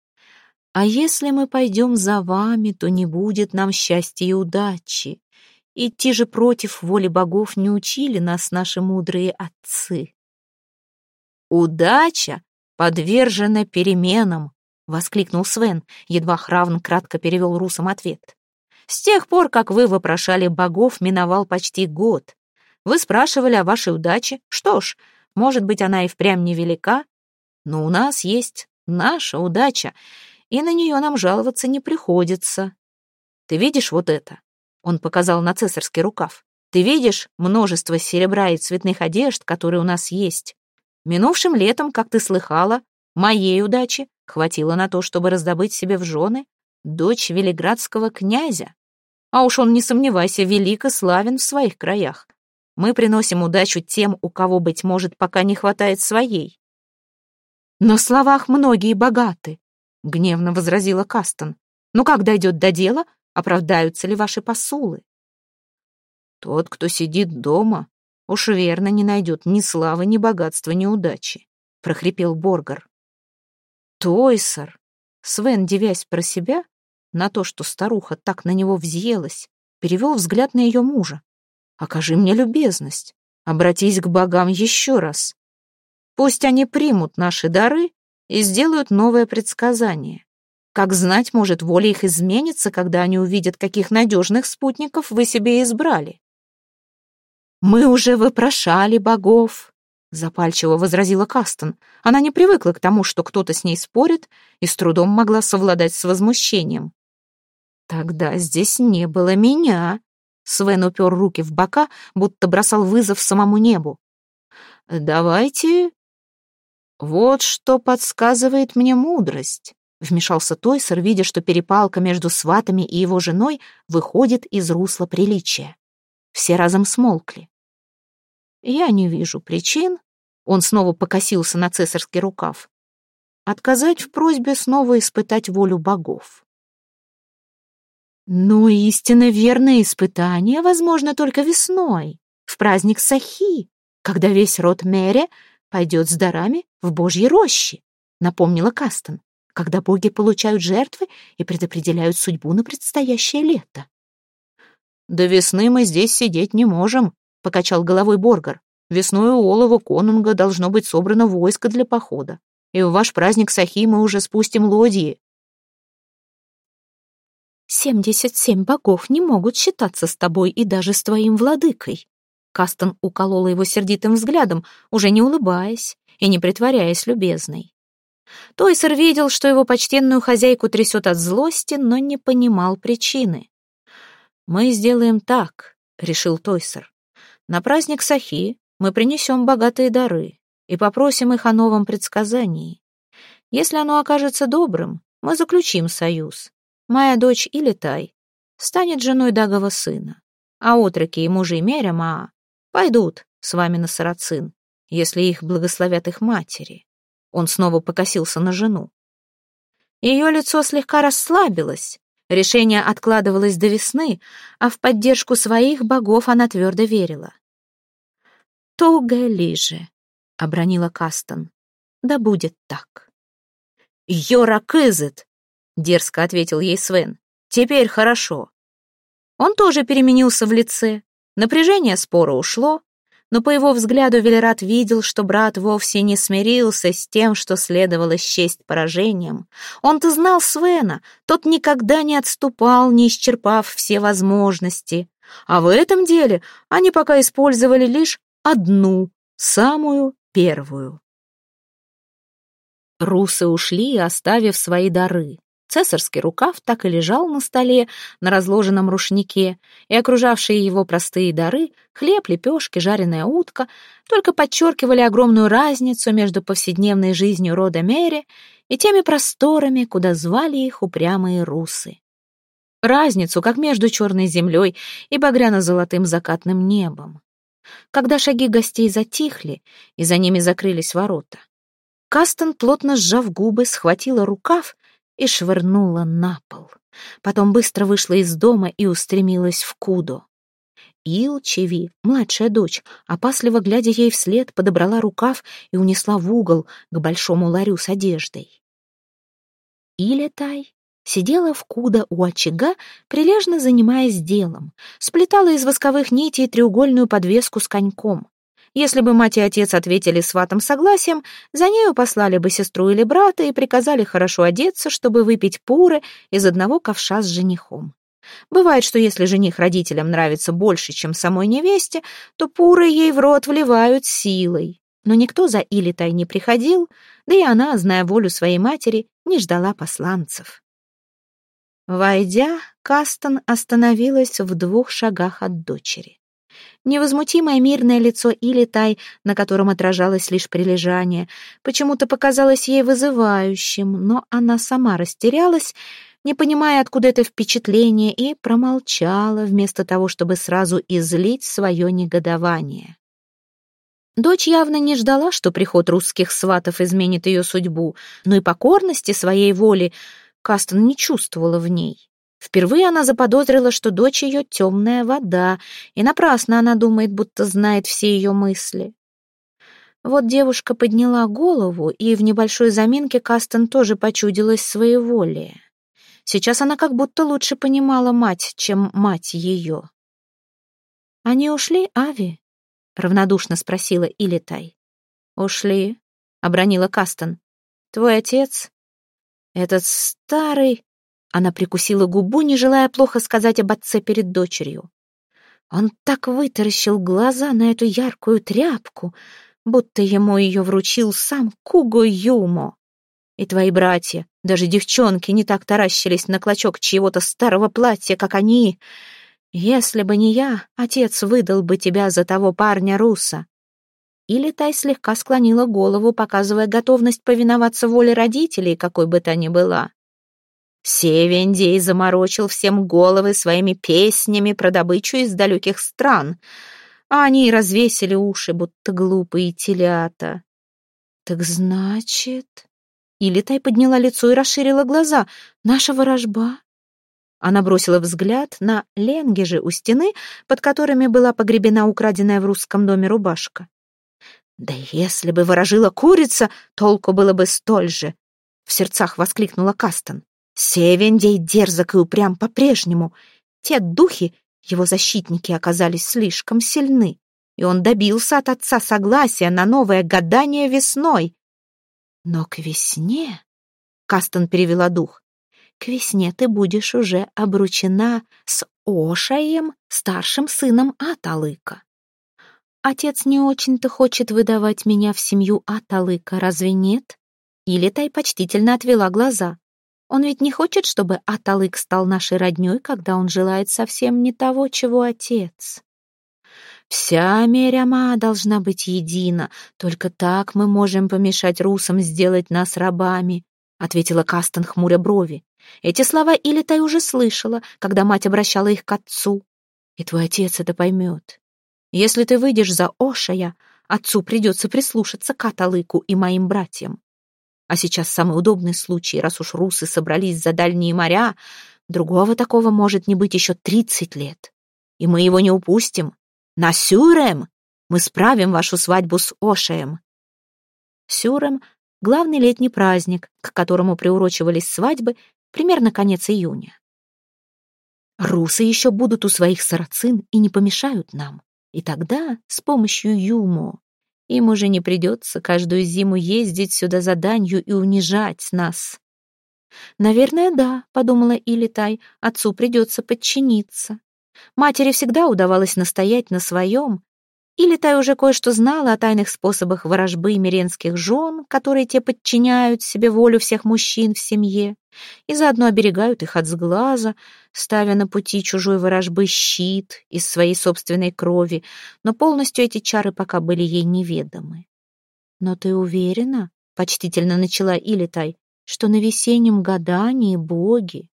Speaker 1: А если мы пойдем за вами, то не будет нам счастья и удачи. Идти же против воли богов не учили нас наши мудрые отцы. «Удача подвержена переменам», — воскликнул Свен, едва Хравн кратко перевел русам ответ. «С тех пор, как вы вопрошали богов, миновал почти год. Вы спрашивали о вашей удаче. Что ж, может быть, она и впрямь невелика, но у нас есть наша удача, и на нее нам жаловаться не приходится. Ты видишь вот это?» Он показал на цесарский рукав. «Ты видишь множество серебра и цветных одежд, которые у нас есть? Минувшим летом, как ты слыхала, моей удачи хватило на то, чтобы раздобыть себе в жены дочь велиградского князя. А уж он, не сомневайся, велик и славен в своих краях. Мы приносим удачу тем, у кого, быть может, пока не хватает своей. «Но в словах многие богаты», — гневно возразила Кастон. «Ну как дойдет до дела, оправдаются ли ваши посулы?» «Тот, кто сидит дома, уж верно не найдет ни славы, ни богатства, ни удачи», — прохрипел Боргар. «Тойсер!» Свен, девясь про себя, на то, что старуха так на него взъелась, перевел взгляд на ее мужа. «Окажи мне любезность, обратись к богам еще раз. Пусть они примут наши дары и сделают новое предсказание. Как знать, может, воля их изменится, когда они увидят, каких надежных спутников вы себе избрали». «Мы уже вопрошали богов», — запальчиво возразила Кастон. Она не привыкла к тому, что кто-то с ней спорит, и с трудом могла совладать с возмущением. Тогда здесь не было меня. Свен упер руки в бока, будто бросал вызов самому небу. Давайте... Вот что подсказывает мне мудрость. Вмешался Тойсер, видя, что перепалка между сватами и его женой выходит из русла приличия. Все разом смолкли. Я не вижу причин. Он снова покосился на цесарский рукав. Отказать в просьбе снова испытать волю богов. Но истинно верное испытание возможно только весной, в праздник Сахи, когда весь род Мере пойдет с дарами в Божьи рощи, напомнила Кастон, когда боги получают жертвы и предопределяют судьбу на предстоящее лето. «До весны мы здесь сидеть не можем», — покачал головой Боргар. «Весной у Олова Конунга должно быть собрано войско для похода, и в ваш праздник Сахи мы уже спустим лодьи, «Семьдесят семь богов не могут считаться с тобой и даже с твоим владыкой». Кастон уколола его сердитым взглядом, уже не улыбаясь и не притворяясь любезной. Тойсер видел, что его почтенную хозяйку трясет от злости, но не понимал причины. «Мы сделаем так», — решил Тойсер. «На праздник Сахи мы принесем богатые дары и попросим их о новом предсказании. Если оно окажется добрым, мы заключим союз, Моя дочь Илитай станет женой Дагова сына, а отроки и мужи Мерема пойдут с вами на Сарацин, если их благословят их матери. Он снова покосился на жену. Ее лицо слегка расслабилось, решение откладывалось до весны, а в поддержку своих богов она твердо верила. «Туга лиже», — обронила Кастон, — «да будет так». «Йора Кызет!» дерзко ответил ей Свен. Теперь хорошо. Он тоже переменился в лице. Напряжение спора ушло, но по его взгляду Велерат видел, что брат вовсе не смирился с тем, что следовало счесть поражением. Он-то знал Свена, тот никогда не отступал, не исчерпав все возможности. А в этом деле они пока использовали лишь одну, самую первую. Русы ушли, оставив свои дары. Цесарский рукав так и лежал на столе, на разложенном рушнике, и окружавшие его простые дары — хлеб, лепешки, жареная утка — только подчеркивали огромную разницу между повседневной жизнью рода Мери и теми просторами, куда звали их упрямые русы. Разницу, как между черной землей и багряно-золотым закатным небом. Когда шаги гостей затихли, и за ними закрылись ворота, Кастон, плотно сжав губы, схватила рукав и швырнула на пол. Потом быстро вышла из дома и устремилась в Кудо. Илчеви, младшая дочь, опасливо глядя ей вслед, подобрала рукав и унесла в угол к большому ларю с одеждой. Илетай сидела в куда у очага, прилежно занимаясь делом, сплетала из восковых нитей треугольную подвеску с коньком. Если бы мать и отец ответили сватом согласием, за нею послали бы сестру или брата и приказали хорошо одеться, чтобы выпить пуры из одного ковша с женихом. Бывает, что если жених родителям нравится больше, чем самой невесте, то пуры ей в рот вливают силой. Но никто за Илитай не приходил, да и она, зная волю своей матери, не ждала посланцев. Войдя, Кастон остановилась в двух шагах от дочери. Невозмутимое мирное лицо Илитай, на котором отражалось лишь прилежание, почему-то показалось ей вызывающим, но она сама растерялась, не понимая, откуда это впечатление, и промолчала, вместо того, чтобы сразу излить свое негодование. Дочь явно не ждала, что приход русских сватов изменит ее судьбу, но и покорности своей воли Кастон не чувствовала в ней. Впервые она заподозрила, что дочь ее темная вода, и напрасно она думает, будто знает все ее мысли. Вот девушка подняла голову, и в небольшой заминке Кастон тоже почудилась своеволие. Сейчас она как будто лучше понимала мать, чем мать ее. «Они ушли, Ави?» равнодушно спросила Илитай. Ушли, обронила Кастон. Твой отец? Этот старый... Она прикусила губу, не желая плохо сказать об отце перед дочерью. Он так вытаращил глаза на эту яркую тряпку, будто ему ее вручил сам Куго Юмо. И твои братья, даже девчонки, не так таращились на клочок чьего-то старого платья, как они. Если бы не я, отец выдал бы тебя за того парня Руса. Или Тай слегка склонила голову, показывая готовность повиноваться воле родителей, какой бы та ни была. Севендей заморочил всем головы своими песнями про добычу из далеких стран, а они развесили уши, будто глупые телята. «Так значит...» Илитай подняла лицо и расширила глаза. «Наша ворожба она бросила взгляд на ленгежи у стены, под которыми была погребена украденная в русском доме рубашка. «Да если бы ворожила курица, толку было бы столь же!» В сердцах воскликнула Кастон. «Севендей дерзок и упрям по-прежнему. Те духи, его защитники, оказались слишком сильны, и он добился от отца согласия на новое гадание весной. Но к весне...» Кастон перевела дух. К весне ты будешь уже обручена с Ошаем, старшим сыном Аталыка. Отец не очень-то хочет выдавать меня в семью Аталыка, разве нет? Или Тай почтительно отвела глаза. Он ведь не хочет, чтобы Аталык стал нашей роднёй, когда он желает совсем не того, чего отец. Вся Меряма должна быть едина, только так мы можем помешать русам сделать нас рабами, ответила Кастон, хмуря брови. Эти слова Илитай уже слышала, когда мать обращала их к отцу. И твой отец это поймет. Если ты выйдешь за Ошая, отцу придется прислушаться к Аталыку и моим братьям. А сейчас самый удобный случай, раз уж русы собрались за дальние моря, другого такого может не быть еще тридцать лет. И мы его не упустим. На Сюрем мы справим вашу свадьбу с Ошаем. Сюрем — главный летний праздник, к которому приурочивались свадьбы примерно конец июня. Русы еще будут у своих сарацин и не помешают нам. И тогда с помощью Юмо им уже не придется каждую зиму ездить сюда за данью и унижать нас. «Наверное, да», — подумала Илитай, — «отцу придется подчиниться». Матери всегда удавалось настоять на своем, или Тай уже кое-что знала о тайных способах ворожбы миренских жен, которые те подчиняют себе волю всех мужчин в семье и заодно оберегают их от сглаза, ставя на пути чужой ворожбы щит из своей собственной крови, но полностью эти чары пока были ей неведомы. «Но ты уверена?» — почтительно начала Илитай, что на весеннем гадании боги.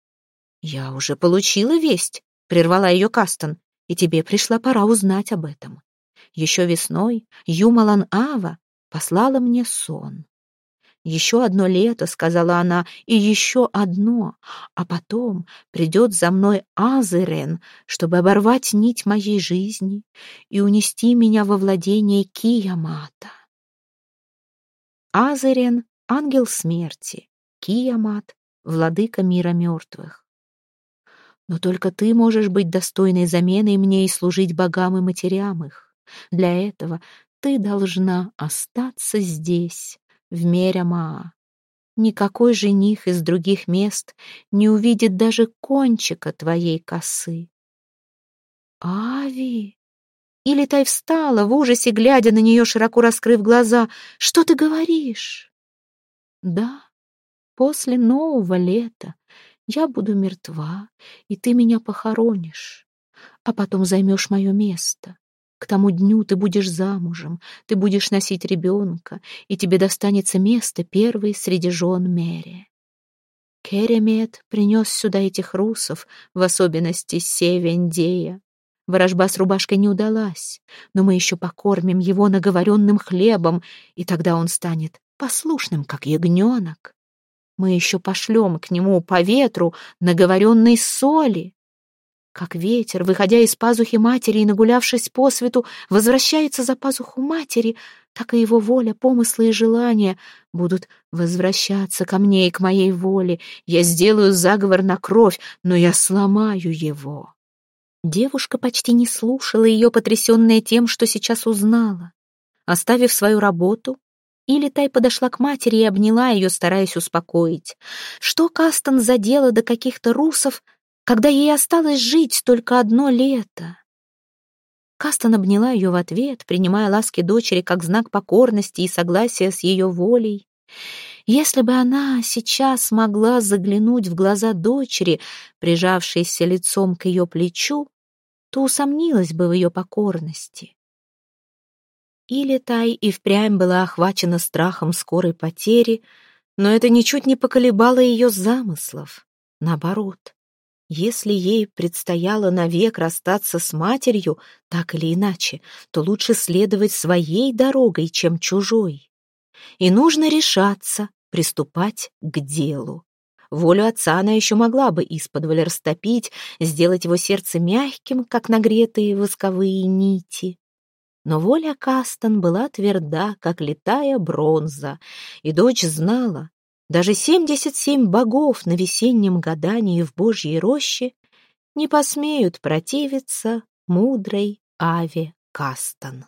Speaker 1: «Я уже получила весть», — прервала ее Кастон, «и тебе пришла пора узнать об этом». Еще весной Юмалан Ава послала мне сон. «Еще одно лето», — сказала она, — «и еще одно, а потом придет за мной Азерен, чтобы оборвать нить моей жизни и унести меня во владение Киямата». Азерен — ангел смерти, Киямат — владыка мира мертвых. Но только ты можешь быть достойной заменой мне и служить богам и матерям их. Для этого ты должна остаться здесь, в Мерямаа. Никакой жених из других мест не увидит даже кончика твоей косы. Ави! Тай встала, в ужасе глядя на нее, широко раскрыв глаза. «Что ты говоришь?» «Да, после нового лета я буду мертва, и ты меня похоронишь, а потом займешь мое место. К тому дню ты будешь замужем, ты будешь носить ребенка, и тебе достанется место первой среди жен Мерия. Керемет принес сюда этих русов, в особенности Севендея. Ворожба с рубашкой не удалась, но мы еще покормим его наговоренным хлебом, и тогда он станет послушным, как ягненок. Мы еще пошлем к нему по ветру наговоренной соли. Как ветер, выходя из пазухи матери и нагулявшись по свету, возвращается за пазуху матери, так и его воля, помыслы и желания будут возвращаться ко мне и к моей воле. Я сделаю заговор на кровь, но я сломаю его. Девушка почти не слушала ее, потрясенная тем, что сейчас узнала. Оставив свою работу, Илитай подошла к матери и обняла ее, стараясь успокоить. Что Кастон задела до каких-то русов, когда ей осталось жить только одно лето. Кастон обняла ее в ответ, принимая ласки дочери как знак покорности и согласия с ее волей. Если бы она сейчас могла заглянуть в глаза дочери, прижавшейся лицом к ее плечу, то усомнилась бы в ее покорности. Или Тай и впрямь была охвачена страхом скорой потери, но это ничуть не поколебало ее замыслов. Наоборот, если ей предстояло навек расстаться с матерью, так или иначе, то лучше следовать своей дорогой, чем чужой. И нужно решаться, приступать к делу. Волю отца она еще могла бы исподволь растопить, сделать его сердце мягким, как нагретые восковые нити. Но воля Кастон была тверда, как летая бронза, и дочь знала, даже семьдесят семь богов на весеннем гадании в Божьей роще не посмеют противиться мудрой Аве Кастон.